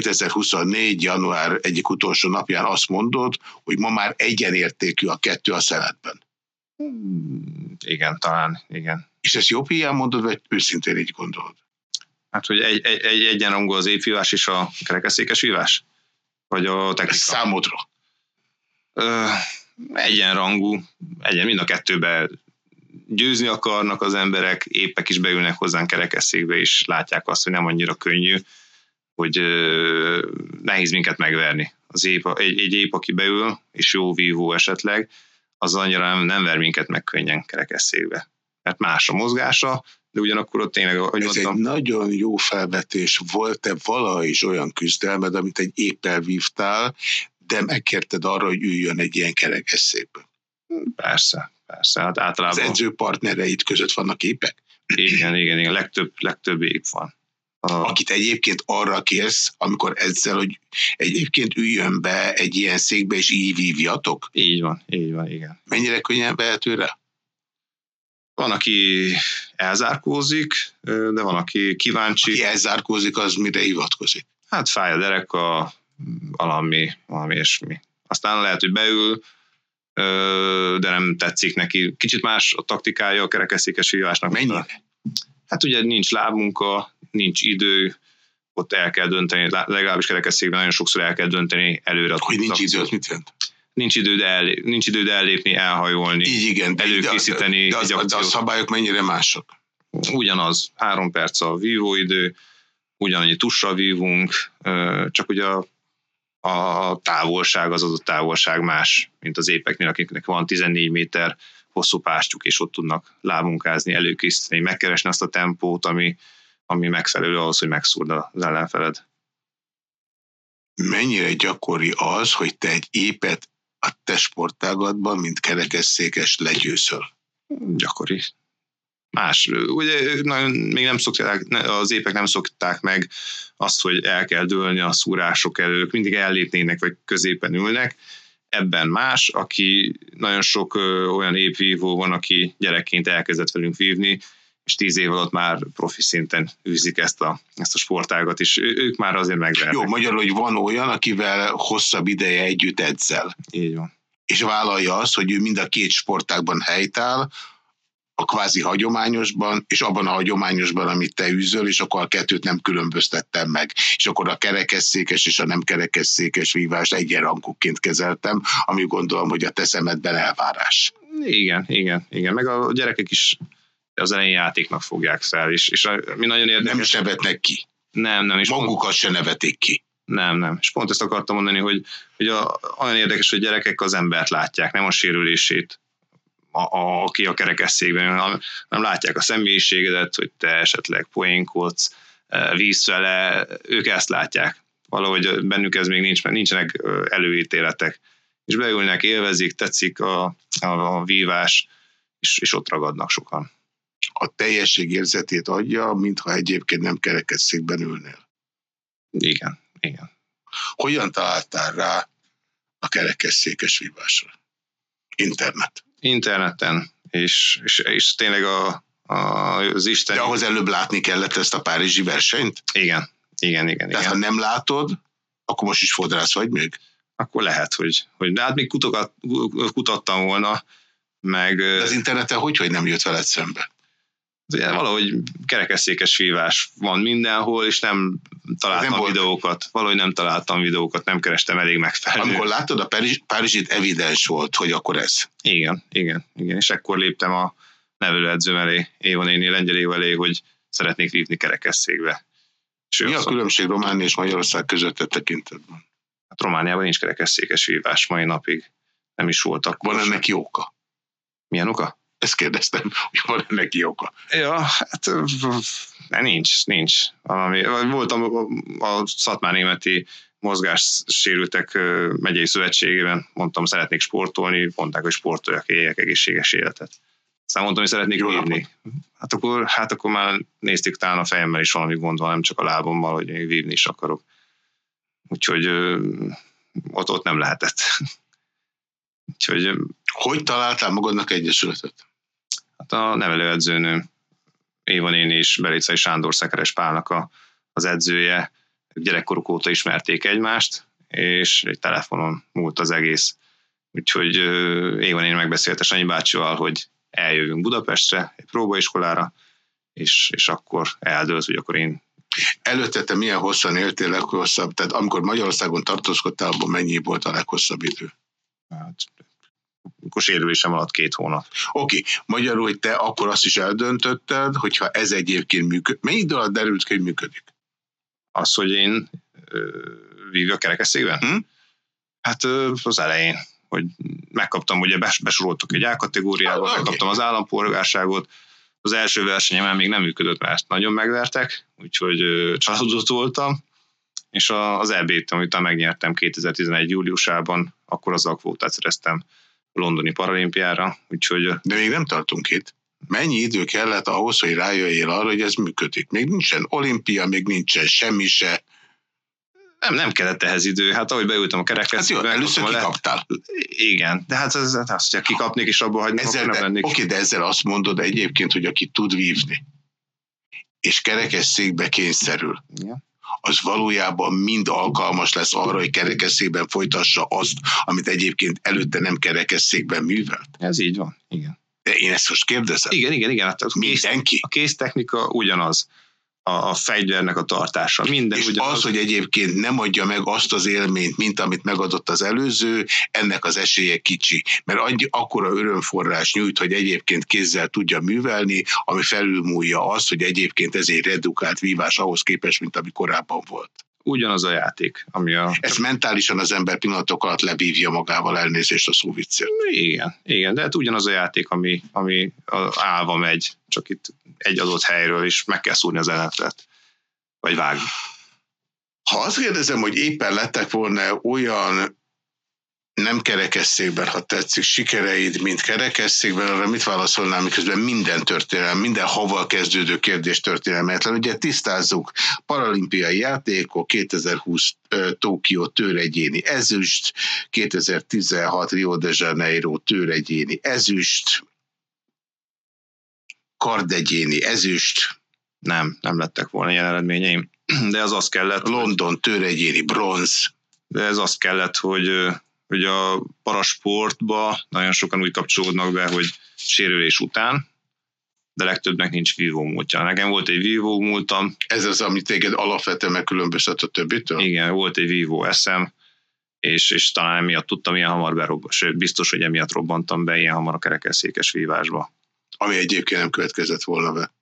2024. január egyik utolsó napján azt mondod, hogy ma már egyenértékű a kettő a szeletben. Hmm, igen, talán, igen. És ezt jobb hiány mondod, vagy őszintén így gondolod? Hát, hogy egy, egy, egy egyenrangú az évhívás és a kerekesszékes hívás? Vagy a technika? Ez számodra? Ö, egyenrangú, egyen, mind a kettőbe győzni akarnak az emberek, épek is beülnek hozzánk kerekesszékbe, és látják azt, hogy nem annyira könnyű hogy nehéz minket megverni. Az ép, egy, egy ép, aki beül, és jó vívó esetleg, az annyira nem, nem ver minket meg könnyen kerekesszékbe. Mert más a mozgása, de ugyanakkor ott tényleg, hogy Ez mondtam, egy nagyon jó felvetés. Volt-e valaha is olyan küzdelmed, amit egy éppel vívtál, te megkérted arra, hogy üljön egy ilyen kerekesszékbe? Persze, persze. Hát általában... Az edzőpartnereid között vannak képek? Igen, igen, igen. Legtöbb, legtöbb épp van. Akit egyébként arra kérsz, amikor ezzel, hogy egyébként üljön be egy ilyen székbe, és így vívjatok? Így van, így van, igen. Mennyire könnyen vehető rá? Van, aki elzárkózik, de van, aki kíváncsi. Aki elzárkózik, az mire hivatkozik? Hát fáj a dereka, valami, valami ilyesmi. Aztán lehet, hogy beül, de nem tetszik neki. Kicsit más a taktikája a kerekesszékes hívásnak. Mennyire? Hát ugye nincs lábmunka, nincs idő, ott el kell dönteni, legalábbis kerekesszékben nagyon sokszor el kell dönteni előre. Hogy nincs idő, az mit jelent? Nincs idő, ellép, nincs idő ellépni, elhajolni, Így igen, előkészíteni de, de, de, de a szabályok mennyire mások? Ugyanaz, három perc a vívóidő, ugyanannyi tussal vívunk, csak ugye a, a távolság, az adott távolság más, mint az épeknél, akiknek van 14 méter hosszú pástjuk, és ott tudnak lábunkázni, előkészíteni, megkeresni azt a tempót, ami, ami megfelelő ahhoz, hogy megszúrd az ellenfeled. Mennyire gyakori az, hogy te egy épet a te sportágatban, mint kerekesszékes legyőszöl? Gyakori. Más. Ugye nagyon, még nem szokták, az épek nem szokták meg azt, hogy el kell dőlni a szúrások elő, mindig ellépnének, vagy középen ülnek. Ebben más, aki nagyon sok ö, olyan épvívó van, aki gyerekként elkezdett velünk vívni, és tíz év alatt már profi szinten űzik ezt a, ezt a sportágat, és ők már azért megvernek. Jó, magyarul, hogy van olyan, akivel hosszabb ideje együtt edzel. Így van. És vállalja azt, hogy ő mind a két sportágban helytáll, a kvázi hagyományosban, és abban a hagyományosban, amit te űzöl, és akkor a kettőt nem különböztettem meg. És akkor a kerekesszékes és a nem kerekesszékes vívást egyenrangúként kezeltem, ami gondolom, hogy a te szemedben elvárás. Igen, igen, igen. Meg a gyerekek is az elején játéknak fogják fel, és, és mi nagyon érdekes... Nem is nevetnek ki. Nem, nem. És Magukat pont, se nevetik ki. Nem, nem. És pont ezt akartam mondani, hogy, hogy a, olyan érdekes, hogy gyerekek az embert látják, nem a sérülését, a, a, aki a kerekesszékben, hanem nem látják a személyiségedet, hogy te esetleg poénkodsz, e, víz vele, ők ezt látják. Valahogy bennük ez még nincs, mert nincsenek előítéletek. És beülnek, élvezik, tetszik a, a, a vívás, és, és ott ragadnak sokan a teljesség érzetét adja, mintha egyébként nem kerekesszékben ülnél. Igen, igen. Hogyan találtál rá a kerekesszékes vívásra? Internet. Interneten, és, és, és tényleg a, a, az Isten... De ahhoz előbb látni kellett ezt a párizsi versenyt? Igen, igen, igen. Tehát igen. ha nem látod, akkor most is fodrász vagy még? Akkor lehet, hogy, hogy de hát még kutokat, kutattam volna, meg... De az interneten hogy, hogy nem jött veled szembe? Valahogy kerekesszékes hívás van mindenhol, és nem találtam nem videókat, valahogy nem találtam videókat, nem kerestem elég megfelelő. Amikor látod a Párizs, Párizsit, evidens volt, hogy akkor ez. Igen, igen, igen, és ekkor léptem a nevelőedzőm elé, Éva néni, Lengyel Éva elé, hogy szeretnék vívni kerekesszékbe. Mi a különbség Románia és Magyarország között a tekintetben? Hát Romániában nincs kerekesszékes vívás mai napig. Nem is voltak. Van ennek jó oka? Milyen oka? Ezt kérdeztem, <laughs> hogy van neki oka. Ja, hát nincs, nincs. Valami, voltam a, a Szatmár Németi mozgássérültek megyei szövetségében, mondtam, szeretnék sportolni, mondták, hogy sportoljak, éljek egészséges életet. Aztán mondtam, hogy szeretnék vívni. Hát akkor, hát akkor már nézték talán a fejemmel is valami gond van, nem csak a lábommal, hogy még vívni is akarok. Úgyhogy ott, ott nem lehetett. <laughs> Úgyhogy, hogy találtál magadnak egyesületet? Hát a nevelőedzőnő Éva néni és Belicai Sándor Szekeres Pálnak a, az edzője, gyerekkoruk óta ismerték egymást, és egy telefonon múlt az egész. Úgyhogy Éva néni megbeszélte Sanyi bácsival, hogy eljövünk Budapestre, egy próbaiskolára, és, és akkor eldőlt, hogy akkor én Előtte te milyen hosszan éltél leghosszabb? Tehát amikor Magyarországon tartózkodtál, abban mennyi volt a leghosszabb idő? Hát akkor sérülésem alatt két hónap. Oké, okay. magyarul, hogy te akkor azt is eldöntötted, hogyha ez egyébként működik. Mennyi idő alatt derült ki, hogy működik? Az, hogy én vívja a kerekesszékben? Hm? Hát az elején, hogy megkaptam, ugye besoroltuk egy A-kategóriába, ah, megkaptam az állampolgárságot, az első versenyemen még nem működött, mert nagyon megvertek, úgyhogy csalódott voltam, és az EB-t, amit megnyertem 2011. júliusában, akkor az kvótát szereztem a londoni paralimpiára, úgyhogy... De még nem tartunk itt. Mennyi idő kellett ahhoz, hogy rájöjjél arra, hogy ez működik? Még nincsen olimpia, még nincsen semmi se. Nem, nem kellett ehhez idő. Hát ahogy beültem a kerekhez. Hát jó, először kikaptál. Le... Igen, de hát az, az, hogy kikapnék és abból hagyni, ezzel, nem lennék. Oké, de ezzel azt mondod egyébként, hogy aki tud vívni, és kerekesszékbe kényszerül, Igen az valójában mind alkalmas lesz arra, hogy kerekesszékben folytassa azt, amit egyébként előtte nem kerekesszékben művelt? Ez így van, igen. De én ezt most kérdezem. Igen, igen, igen. Hát a Mindenki? a kéztechnika ugyanaz a, a fegyvernek a tartása. Minden és ugyanaz. az, hogy egyébként nem adja meg azt az élményt, mint amit megadott az előző, ennek az esélye kicsi. Mert annyi, akkora örömforrás nyújt, hogy egyébként kézzel tudja művelni, ami felülmúlja azt, hogy egyébként ez egy redukált vívás ahhoz képest, mint ami korábban volt ugyanaz a játék. Ami a... Ez mentálisan az ember pillanatok alatt lebívja magával elnézést a szóviccért. Igen, igen, de hát ugyanaz a játék, ami, ami állva megy, csak itt egy adott helyről, és meg kell szúrni az ellenfelet, vagy vágni. Ha azt kérdezem, hogy éppen lettek volna olyan nem kerekesszékben, ha tetszik, sikereid, mint kerekesszékben, arra mit válaszolnál, miközben minden történelem, minden haval kezdődő kérdés történelmetlen. Ugye tisztázzuk, paralimpiai játékok, 2020 Tokió tőregyéni ezüst, 2016 Rio de Janeiro tőregyéni ezüst, kardegyéni ezüst. Nem, nem lettek volna ilyen eredményeim, de az azt kellett. London tőregyéni bronz. De ez azt kellett, hogy hogy a parasportba nagyon sokan úgy kapcsolódnak be, hogy sérülés után, de legtöbbnek nincs vívó múltja. Nekem volt egy vívó múltam. Ez az, amit téged alapvetően megkülönböztet a többitől? Igen, volt egy vívó eszem, és, és talán emiatt tudtam ilyen hamar berobban, sőt, biztos, hogy emiatt robbantam be ilyen hamar a kerekesszékes vívásba. Ami egyébként nem következett volna be.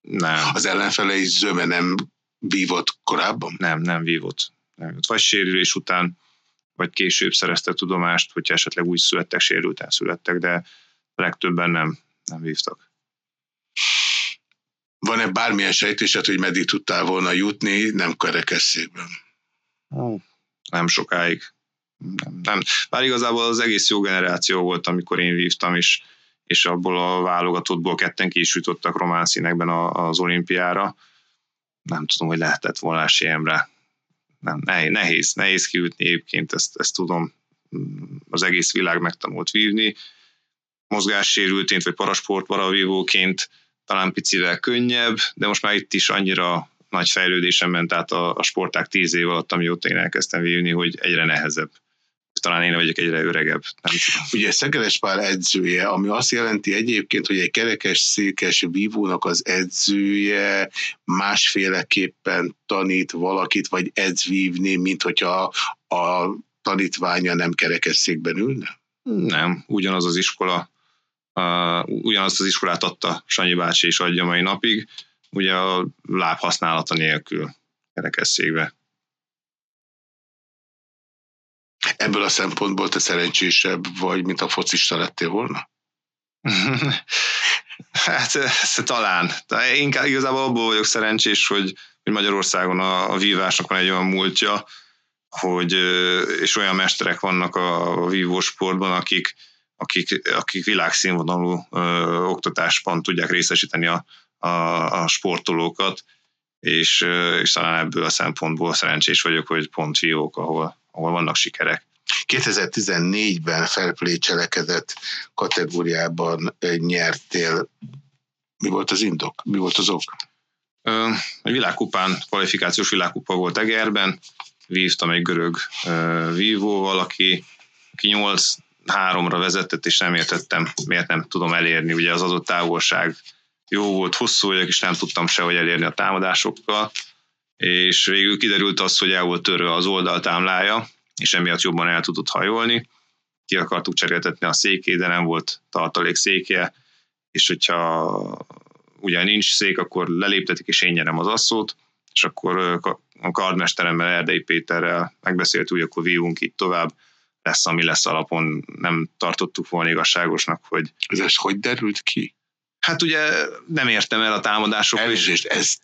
Nem. Az ellenfele is zöme nem vívott korábban? Nem, nem vívott. Nem. Vagy sérülés után vagy később szerezte tudomást, hogyha esetleg úgy születtek, sérülten születtek, de legtöbben nem, nem vívtak. Van-e bármilyen sejtésed, hogy meddig tudtál volna jutni, nem kerekesszékben? Nem sokáig. Nem, nem. Igazából az egész jó generáció volt, amikor én vívtam, és, és abból a válogatottból ketten ki is jutottak román színekben az olimpiára. Nem tudom, hogy lehetett volna esélyemre nem, nehéz, nehéz kiütni egyébként, ezt, ezt tudom, az egész világ megtanult vívni. Mozgássérültként vagy parasport varavívóként talán picivel könnyebb, de most már itt is annyira nagy fejlődésem ment át a, a sporták tíz év alatt, amióta én elkezdtem vívni, hogy egyre nehezebb talán én vagyok egyre öregebb. Nem tudom. Ugye Szekeres Pál edzője, ami azt jelenti egyébként, hogy egy kerekes székes vívónak az edzője másféleképpen tanít valakit, vagy edz vívni, mint hogyha a tanítványa nem kerekes székben ülne? Nem, ugyanaz az iskola, uh, ugyanazt az iskolát adta Sanyi bácsi és adja mai napig, ugye a láb használata nélkül kerekesszékbe. Ebből a szempontból te szerencsésebb vagy, mint a focista lettél volna? <laughs> hát talán. De én igazából abból vagyok szerencsés, hogy, hogy Magyarországon a, a vívásnak van egy olyan múltja, hogy, és olyan mesterek vannak a, a vívósportban, akik, akik, akik világszínvonalú ö, oktatásban tudják részesíteni a, a, a sportolókat, és, és talán ebből a szempontból szerencsés vagyok, hogy pont fiók, ahol, ahol vannak sikerek. 2014-ben felplay cselekedett kategóriában nyertél. Mi volt az indok? Mi volt az ok? Egy világkupán, kvalifikációs világkupa volt Egerben, vívtam egy görög vívóval, aki, aki 8 3-ra vezetett, és nem értettem, miért nem tudom elérni. Ugye az adott távolság jó volt, hosszú vagyok, és nem tudtam sehogy elérni a támadásokkal, és végül kiderült az, hogy el volt törve az oldaltámlája, és emiatt jobban el tudott hajolni. Ki akartuk cseréltetni a székét, de nem volt tartalék székje, és hogyha ugye nincs szék, akkor leléptetik, és én nyerem az asszót, és akkor a kardmesteremmel, Erdei Péterrel megbeszéltük, hogy akkor vívunk itt tovább, lesz, ami lesz alapon, nem tartottuk volna igazságosnak, hogy... Ez hogy derült ki? Hát ugye nem értem el a támadások. Elnézést, ezt,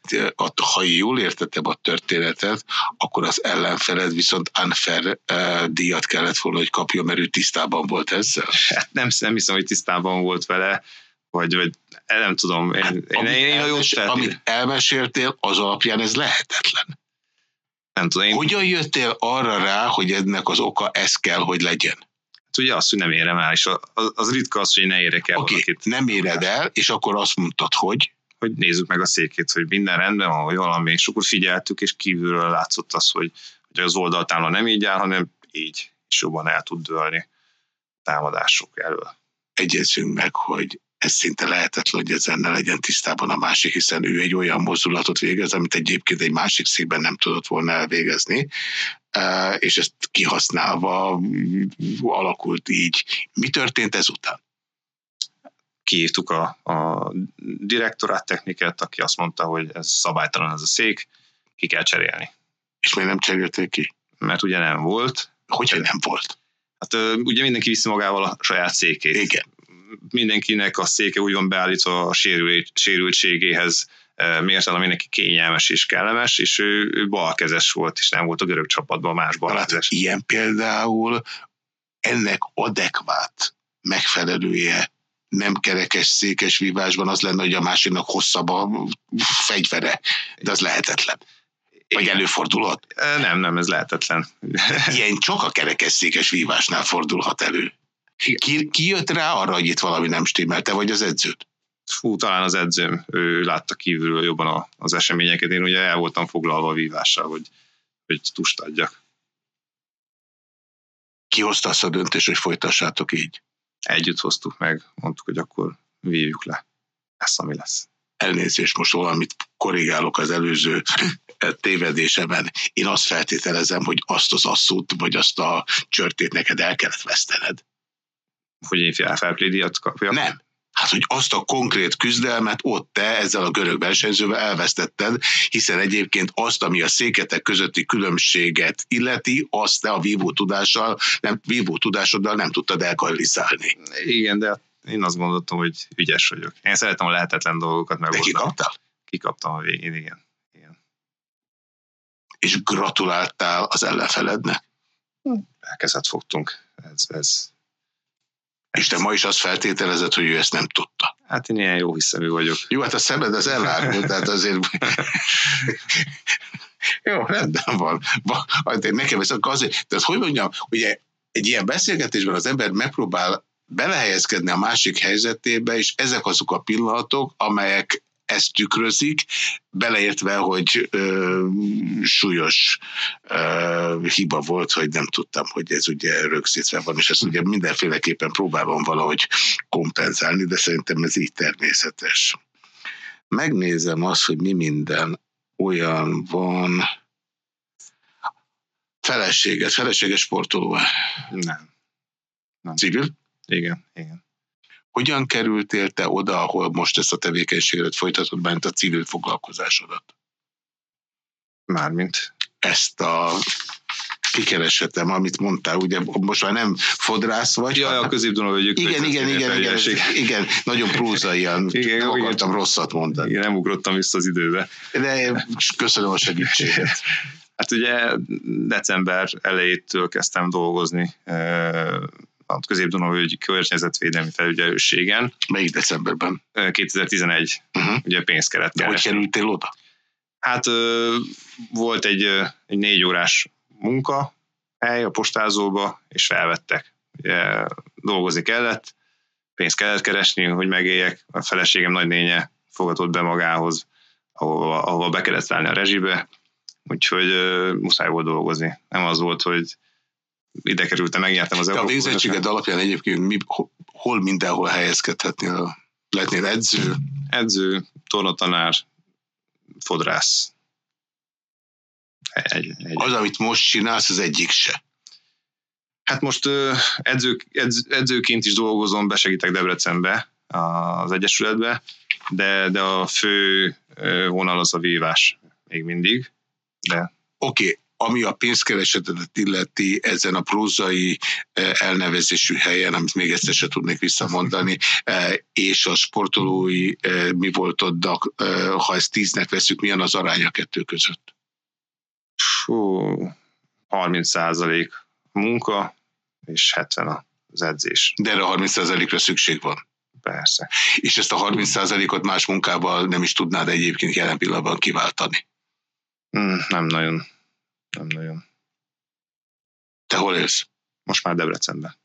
ha jól értettem a történetet, akkor az ellenfeled viszont unfair uh, díjat kellett volna, hogy kapja, mert ő tisztában volt ezzel? Hát nem, nem hiszem, hogy tisztában volt vele, vagy, vagy nem tudom. Én, hát, én, amit, én, én elmes, amit elmeséltél, az alapján ez lehetetlen. Nem tudom. Én... Hogyan jöttél arra rá, hogy ennek az oka ez kell, hogy legyen? Hát ugye azt, hogy nem érem el, és az, az ritka az, hogy ne érek el okay, valakit. nem éred el, és akkor azt mondtad, hogy? Hogy nézzük meg a székét, hogy minden rendben van, hogy valami, és akkor figyeltük, és kívülről látszott az, hogy, hogy az oldaltámla nem így áll, hanem így, és jobban el tud dőlni támadások elől. Egyezzünk meg, hogy ez szinte lehetetlen, hogy ezen ne legyen tisztában a másik, hiszen ő egy olyan mozdulatot végez, amit egyébként egy másik székben nem tudott volna elvégezni, és ezt kihasználva alakult így. Mi történt ezután? Kiírtuk a, a direktorát technikát, aki azt mondta, hogy ez szabálytalan ez a szék, ki kell cserélni. És miért nem cserélték ki? Mert ugye nem volt. Hogy nem volt? Hát ugye mindenki viszi magával a saját székét. Igen mindenkinek a széke úgy van beállítva a sérültségéhez mérten, ami neki kényelmes és kellemes, és ő, ő balkezes volt, és nem volt a görög csapatban más balkezes. Hát, ilyen például ennek adekvát megfelelője nem kerekes székes vívásban az lenne, hogy a másiknak hosszabb a fegyvere, de az lehetetlen. Vagy előfordulhat? Nem, nem, ez lehetetlen. <laughs> Ilyen csak a kerekes székes vívásnál fordulhat elő. Ki, ki jött rá arra, hogy itt valami nem stimmel, te vagy az edződ? Fú, talán az edzőm, ő látta kívülről jobban a, az eseményeket. Én ugye el voltam foglalva a vívással, hogy, hogy tustadjak. Ki hozta azt a döntést, hogy folytassátok így? Együtt hoztuk meg, mondtuk, hogy akkor vívjuk le. Ez ami lesz. Elnézést, most valamit korrigálok az előző <laughs> tévedésemen. Én azt feltételezem, hogy azt az asszút, vagy azt a csörtét neked el kellett vesztened hogy én díjat kapjam? Nem. Hát, hogy azt a konkrét küzdelmet ott te ezzel a görög versenyzővel elvesztetted, hiszen egyébként azt, ami a széketek közötti különbséget illeti, azt te a vívó tudással, nem, vívó tudásoddal nem tudtad elkalliszálni. Igen, de én azt gondoltam, hogy ügyes vagyok. Én szeretem a lehetetlen dolgokat megoldani. De kikaptál? Kikaptam a végén, igen. igen. És gratuláltál az ellenfelednek? Elkezdett fogtunk. Ez, ez és te ma is azt feltételezed, hogy ő ezt nem tudta. Hát én ilyen jó hiszemű vagyok. Jó, hát a szemed az elárult, tehát azért... jó, rendben van. Nekem ez azért, tehát hogy mondjam, ugye egy ilyen beszélgetésben az ember megpróbál belehelyezkedni a másik helyzetébe, és ezek azok a pillanatok, amelyek ezt tükrözik, beleértve, hogy ö, súlyos ö, hiba volt, hogy nem tudtam, hogy ez ugye rögzítve van, és ezt ugye mindenféleképpen próbálom valahogy kompenzálni, de szerintem ez így természetes. Megnézem azt, hogy mi minden olyan van. Feleséget, feleséges sportoló Nem. nem. Civil? Igen, igen. Hogyan kerültél te oda, ahol most ezt a tevékenységet folytatod, bent a civil foglalkozásodat? Mármint? Ezt a kikeresetem, amit mondtál, ugye most már nem fodrász vagy. Ja, a közép igen, igen, igen, igen, igen, igen, nagyon prózaian <laughs> igen, nem akartam igen, rosszat mondani. Igen, nem ugrottam vissza az időbe. De köszönöm a segítséget. Hát ugye december elejétől kezdtem dolgozni a Közép-Dunavölgyi Környezetvédelmi Felügyelőségen. Melyik decemberben? 2011, uh-huh. ugye pénzt kellett De hogy kerültél oda? Hát volt egy, egy négy órás munka hely a postázóba, és felvettek. Ugye, dolgozni kellett, pénzt kellett keresni, hogy megéljek. A feleségem nagy nénye fogadott be magához, ahova, ahova be kellett szállni a rezsibe, úgyhogy uh, muszáj volt dolgozni. Nem az volt, hogy ide kerültem, megnyertem az Európai A végzettséged alapján egyébként mi, hol mindenhol helyezkedhetnél? Lehetnél edző? Edző, tornatanár, fodrász. Egy, egy. Az, amit most csinálsz, az egyik se. Hát most edző, edz, edzőként is dolgozom, besegítek Debrecenbe, az Egyesületbe, de, de a fő vonal az a vívás még mindig. De... Oké, okay ami a pénzkeresetet illeti ezen a prózai elnevezésű helyen, amit még egyszer se tudnék visszamondani, és a sportolói mi volt ott, ha ezt tíznek veszük, milyen az arány a kettő között? Fú, 30 százalék munka, és 70 az edzés. De erre 30 százalékra szükség van. Persze. És ezt a 30 százalékot más munkával nem is tudnád egyébként jelen pillanatban kiváltani? Mm, nem nagyon. Nem nagyon. Te hol élsz? Most már Debrecenben.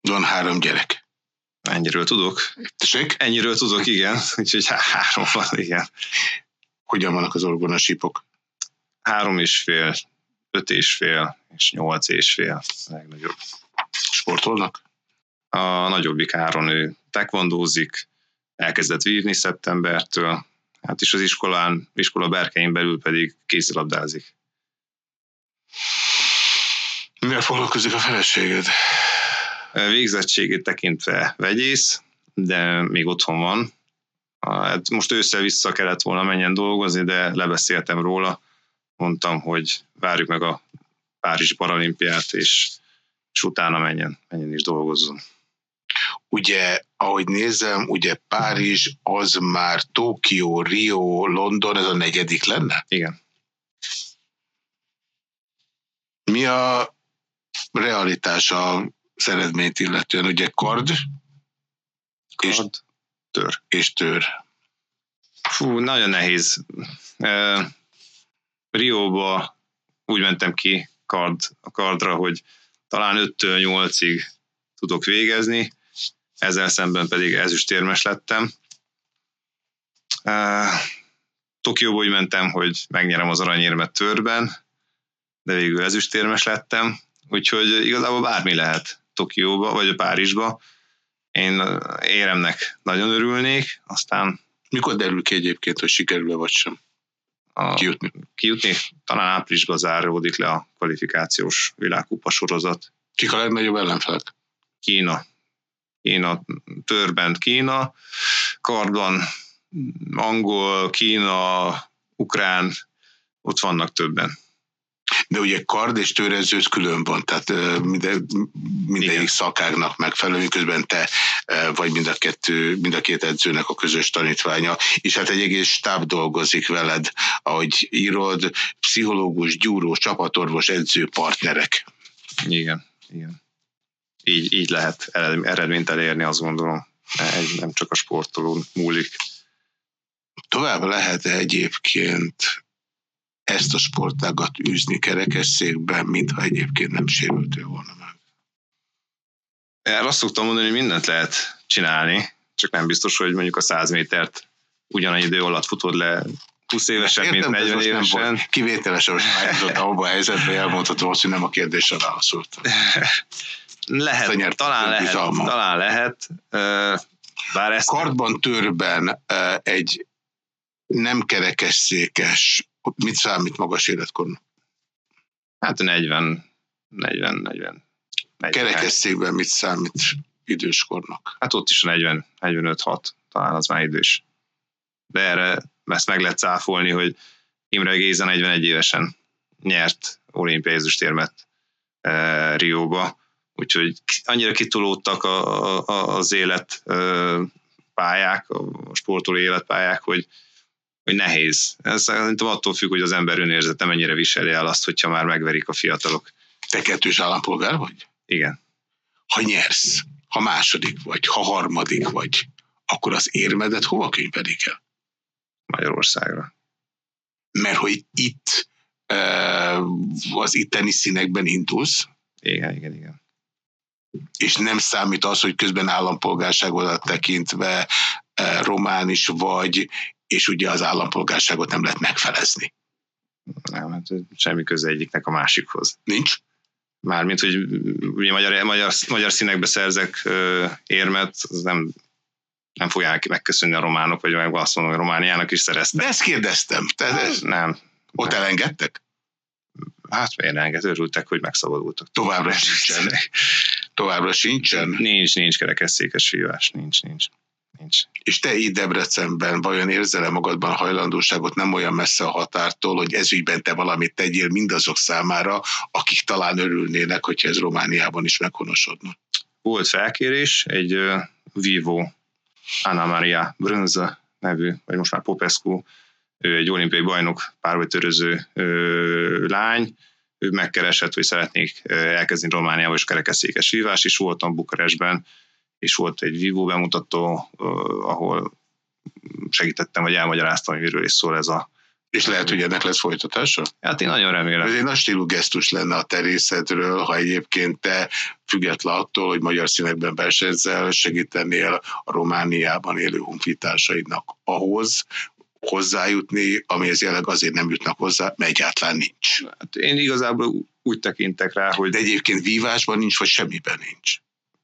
Van három gyerek. Ennyiről tudok. Tessék? Ennyiről tudok, igen. <laughs> Úgyhogy három van, igen. Hogyan vannak az orgonasípok? Három és fél, öt és fél, és nyolc és fél. A legnagyobb. Sportolnak? A nagyobbik háron ő tekvondózik, elkezdett vívni szeptembertől, hát is az iskolán, iskola berkein belül pedig kézilabdázik. Mivel foglalkozik a feleséged? Végzettségét tekintve vegyész, de még otthon van. Hát most ősszel vissza kellett volna menjen dolgozni, de lebeszéltem róla. Mondtam, hogy várjuk meg a Párizsi paralimpiát, és, és utána menjen, menjen is dolgozzon. Ugye, ahogy nézem, ugye Párizs az már Tokió, Rio, London, ez a negyedik lenne? Igen. Mi a realitás az eredményt illetően? Ugye kard, kard és, tör. És tör. Fú, nagyon nehéz. Uh, Rióba úgy mentem ki kard, a kardra, hogy talán 5-től 8-ig tudok végezni, ezzel szemben pedig ezüstérmes lettem. Uh, Tokióba úgy mentem, hogy megnyerem az aranyérmet törben, de végül ezüstérmes lettem, úgyhogy igazából bármi lehet Tokióba, vagy a Párizsba. Én éremnek nagyon örülnék, aztán... Mikor derül ki egyébként, hogy sikerül-e vagy sem? A, kijutni? Kijutni, talán áprilisban záródik le a kvalifikációs világkupa sorozat. Kik a legnagyobb ellenfelek? Kína. Kína, törbent Kína, kardban angol, Kína, ukrán, ott vannak többen. De ugye kard és tőrezőt külön van, tehát minden, mindegyik Igen. szakágnak megfelelő, közben te vagy mind a, kettő, mind a két edzőnek a közös tanítványa, és hát egy egész stáb dolgozik veled, ahogy írod, pszichológus, gyúró, csapatorvos, edző, partnerek. Igen, igen így, így lehet eredményt elérni, azt gondolom. Nem csak a sportoló múlik. Tovább lehet -e egyébként ezt a sportágat űzni kerekesszékben, mintha egyébként nem sérültél volna meg? Erre azt szoktam mondani, hogy mindent lehet csinálni, csak nem biztos, hogy mondjuk a 100 métert ugyanannyi idő alatt futod le 20 évesen, mint 40 évesen. Kivételesen <laughs> most már abban a helyzetben elmondhatom azt, hogy nem a kérdésre válaszoltam. <laughs> Lehet, talán lehet, talán lehet. Bár ezt Kardban, törben egy nem kerekesszékes, mit számít magas életkornak? Hát 40, 40, 40. 40. Kerekesszékben mit számít időskornak? Hát ott is 40, 45-6, talán az már idős. De erre ezt meg lehet cáfolni, hogy Imre Géza 41 évesen nyert olimpiai ezüstérmet e, Rióba, úgyhogy annyira kitolódtak a, a, az élet pályák, a sportoló életpályák, hogy, hogy nehéz. Ez szerintem attól függ, hogy az ember önérzete mennyire viseli el azt, hogyha már megverik a fiatalok. Te kettős állampolgár vagy? Igen. Ha nyersz, ha második vagy, ha harmadik vagy, akkor az érmedet hova könyvelik el? Magyarországra. Mert hogy itt az itteni színekben indulsz. Igen, igen, igen és nem számít az, hogy közben állampolgárságodat tekintve e, román is vagy, és ugye az állampolgárságot nem lehet megfelezni. Nem, hát semmi köze egyiknek a másikhoz. Nincs? Mármint, hogy ugye magyar, magyar, magyar színekbe szerzek érmet, az nem, nem fogják megköszönni a románok, vagy meg azt mondom, hogy Romániának is szereztem. De ezt kérdeztem. Te ez... Nem. Ott nem. elengedtek? Hát miért enged, örültek, hogy megszabadultak. Továbbra sincsen. <laughs> Továbbra sincsen? Nincs, nincs kerekesszékes hívás, nincs, nincs. nincs. És te így Debrecenben vajon érzel-e magadban hajlandóságot nem olyan messze a határtól, hogy ezügyben te valamit tegyél mindazok számára, akik talán örülnének, hogyha ez Romániában is meghonosodna? Volt felkérés, egy uh, Vivo Anna Maria Brunza nevű, vagy most már Popescu, ő egy olimpiai bajnok párbajtöröző lány, ő megkeresett, hogy szeretnék elkezdeni Romániába és kerekesszékes vívás, és voltam Bukarestben, és volt egy Vivo bemutató, ahol segítettem, vagy elmagyaráztam, hogy miről is szól ez a és lehet, hogy ennek lesz folytatása? Hát én nagyon remélem. Ez egy nagy stílú gesztus lenne a terészedről, ha egyébként te független attól, hogy magyar színekben versenyzel, segítenél a Romániában élő honfitársaidnak ahhoz, hozzájutni, amihez jelenleg azért nem jutnak hozzá, mert egyáltalán nincs. Hát én igazából úgy tekintek rá, hogy... De egyébként vívásban nincs, vagy semmiben nincs.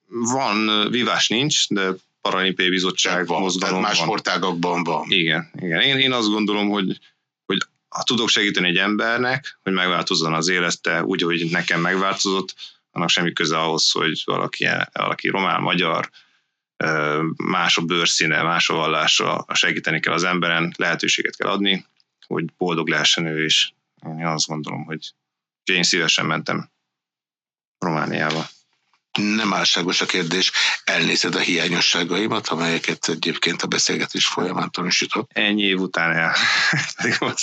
Van, vívás nincs, de Paralimpiai Bizottság van, mozgalom más van. sportágakban van. Igen, igen. Én, én azt gondolom, hogy, hogy ha tudok segíteni egy embernek, hogy megváltozzon az élete úgy, hogy nekem megváltozott, annak semmi köze ahhoz, hogy valaki, valaki román, magyar, más a bőrszíne, más a vallása, segíteni kell az emberen, lehetőséget kell adni, hogy boldog lehessen ő is. Én azt gondolom, hogy én szívesen mentem Romániába nem álságos a kérdés, elnézed a hiányosságaimat, amelyeket egyébként a beszélgetés folyamán tanúsított. Ennyi év után el. <laughs>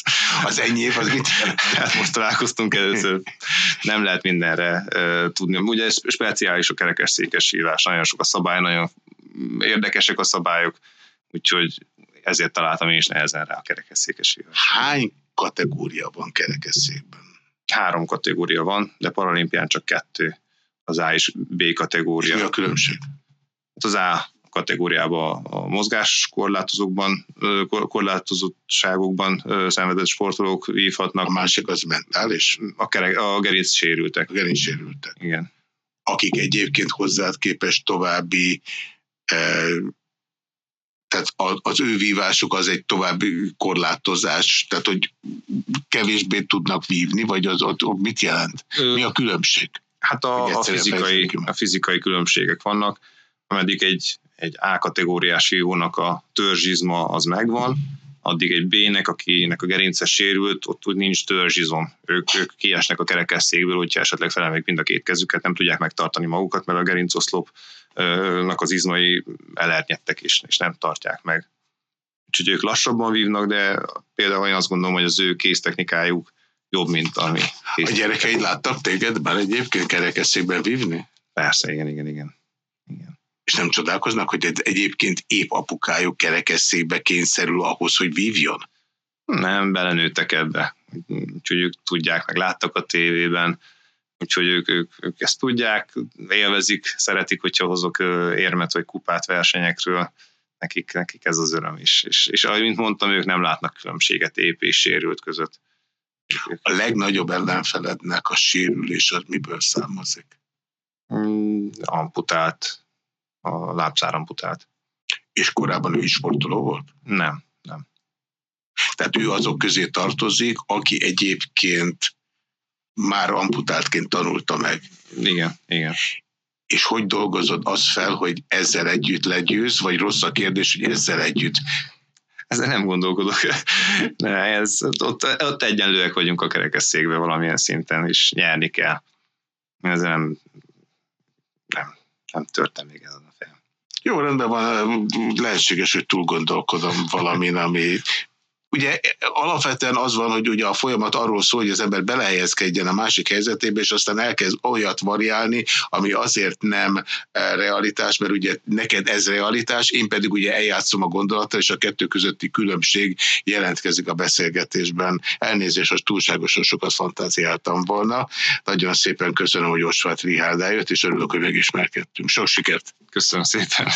az ennyi év az mit Hát most találkoztunk először. Nem lehet mindenre uh, tudni. Ugye speciális a kerekes székes hívás, nagyon sok a szabály, nagyon érdekesek a szabályok, úgyhogy ezért találtam én is nehezen rá a kerekesszékes hívás. Hány kategória van kerekesszékben? Három kategória van, de paralimpián csak kettő az A és B kategória. Mi a különbség? Hát az A kategóriában a mozgáskorlátozókban, korlátozottságokban szenvedett sportolók vívhatnak. A másik az mentális? A, kerek, a gerinc sérültek. A gerinc sérültek. Igen. Akik egyébként hozzád képest további tehát az ő vívásuk az egy további korlátozás, tehát hogy kevésbé tudnak vívni, vagy az, az mit jelent? Mi a különbség? Hát a, a, fizikai, a fizikai különbségek vannak, ameddig egy, egy A kategóriás hívónak a törzsizma az megvan, addig egy B-nek, akinek a gerince sérült, ott úgy nincs törzsizom. Ők, ők kiesnek a kerekesszékből, hogyha esetleg felemelik mind a két kezüket, nem tudják megtartani magukat, mert a gerincoszlopnak az izmai elernyedtek is, és nem tartják meg. Úgyhogy ők lassabban vívnak, de például én azt gondolom, hogy az ő kéztechnikájuk jobb, mint ami. A gyerekeid láttak téged már egyébként kerekesszékben vívni? Persze, igen, igen, igen. igen. És nem csodálkoznak, hogy egyébként épp apukájuk kerekesszékbe kényszerül ahhoz, hogy vívjon? Nem, belenőttek ebbe. Úgyhogy ők tudják, meg láttak a tévében, úgyhogy ők, ők, ők ezt tudják, élvezik, szeretik, hogyha hozok érmet vagy kupát versenyekről, nekik, nekik ez az öröm is. És, és ahogy mint mondtam, ők nem látnak különbséget ép és sérült között. A legnagyobb ellenfelednek a sérülés az miből származik? Mm, amputált, a lábszár amputált. És korábban ő is sportoló volt? Nem, nem. Tehát ő azok közé tartozik, aki egyébként már amputáltként tanulta meg. Igen, igen. És hogy dolgozod az fel, hogy ezzel együtt legyőz, vagy rossz a kérdés, hogy ezzel együtt ezzel nem gondolkodok. Ne, ez, ott, ott egyenlőek vagyunk a kerekesszékben valamilyen szinten, és nyerni kell. Ezzel nem, nem, nem törtem még ezen a fejem. Jó, rendben van, lehetséges, hogy túl gondolkodom valamin, ami ugye alapvetően az van, hogy ugye a folyamat arról szól, hogy az ember belehelyezkedjen a másik helyzetébe, és aztán elkezd olyat variálni, ami azért nem e, realitás, mert ugye neked ez realitás, én pedig ugye eljátszom a gondolattal, és a kettő közötti különbség jelentkezik a beszélgetésben. Elnézést, hogy túlságosan sokat fantáziáltam volna. Nagyon szépen köszönöm, hogy Osvát Rihárd eljött, és örülök, hogy megismerkedtünk. Sok sikert! Köszönöm szépen!